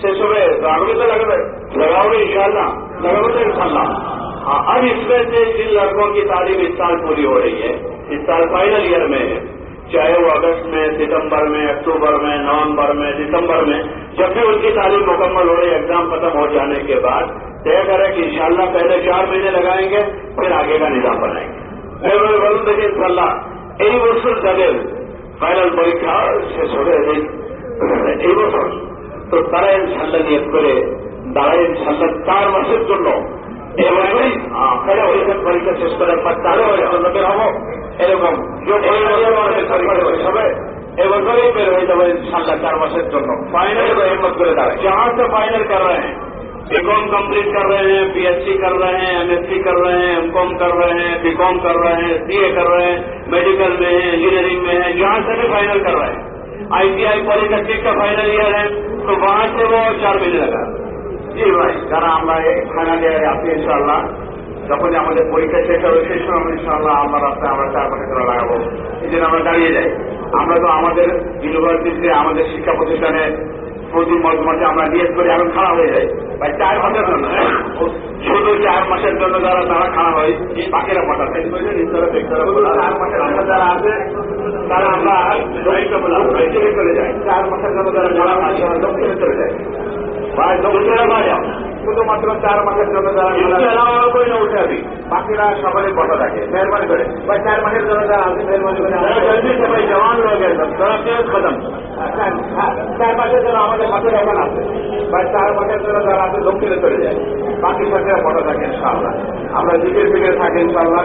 شیشمے تو آگامی سے لگ رہے لگاؤ گے ان شاء اللہ شہر گے ان شاء اللہ ہاں، اب اس میں سے جن لڑکوں کی تعلیم اس سال پوری ہو رہی ہے، اس سال فائنل ایئر میں ہے۔ چاہے وہ اگست میں، ستمبر میں، اکتوبر میں، نومبر میں، دسمبر میں، جب بھی ان کی تعلیم مکمل ہو رہی ایگزام ختم ہو جانے کے بعد طے کریں کہ انشاءاللہ پہلے چار مہینے لگائیں گے، پھر آگے کا نظام بنائیں گے۔ ان شاء اللہ ای وصول فائنل پرীক্ষا سے سوڑے এই বছর তো তারা ইনশাল্লাহ নিয়োগ করে তারা ইনশাল্লাহ তার মাসের জন্য ইনশাল্লাহ চার মাসের জন্য ফাইনাল جہاں سے فائنل کر رہے ہیں بی کام کمپلیٹ کر رہے ہیں پی ایس سی کر رہے ہیں ایم ایس سی کر رہے ہیں ایم کام کر رہے ہیں بی کام کر رہے ہیں سی اے کر رہے ہیں میڈیکل میں ہیں انجینئرنگ میں ہیں جہاں سے بھی فائنل کر رہے ہیں آئی ٹی آئی پالیٹیکنک کا فائنل ایئر ہے تو وہاں سے وہ چار مہینے لگا۔ জি ভাই, যারা আমরা এই ফাইনালে আছি ইনশাআল্লাহ, যখন আমাদের পরীক্ষা শেষ হবে, সেই সময় আমরা ইনশাআল্লাহ আমার রাস্তায় আমরা চার পাশে করে লাগাবো। এই জন্য আমরা দাঁড়িয়ে যাই। আমরা তো আমাদের ইউনিভার্সিটিতে আমাদের শিক্ষা প্রতিষ্ঠানে প্রতি মধ্যে আমরা নিয়োগ করে এখন খারাপ হয়ে যায়। ভাই চার মাসের জন্য হ্যাঁ? শুধু চার মাসের জন্য যারা তারা খারাপ হয় বাকিরা পাঠাতে চার মাসের জন্য যারা আছে তারা আমরা দক্ষিণে চলে যাই। চার মাসের জন্য যারা যারা আছে দক্ষিণে চলে যায়। ভাই দক্ষিণে বাইরে শুধুমাত্র চার মাসের জন্য যারা করে না উঠে আসি বাকিরা সবাই কথা থাকে মেহরবানি করে। ভাই চার মাসের জন্য যারা আছে মেহরবানি করে। সবাই জওয়ান লোক খতম চার মাসের জন্য আমাদের মাঠে এখন আছে। ভাই চার মাসের জন্য যারা আছে দক্ষিণে চলে যায়। বাকি সাথে কথা থাকে ইনশাআল্লাহ। আমরা নিজের দিকে থাকি ইনশাআল্লাহ।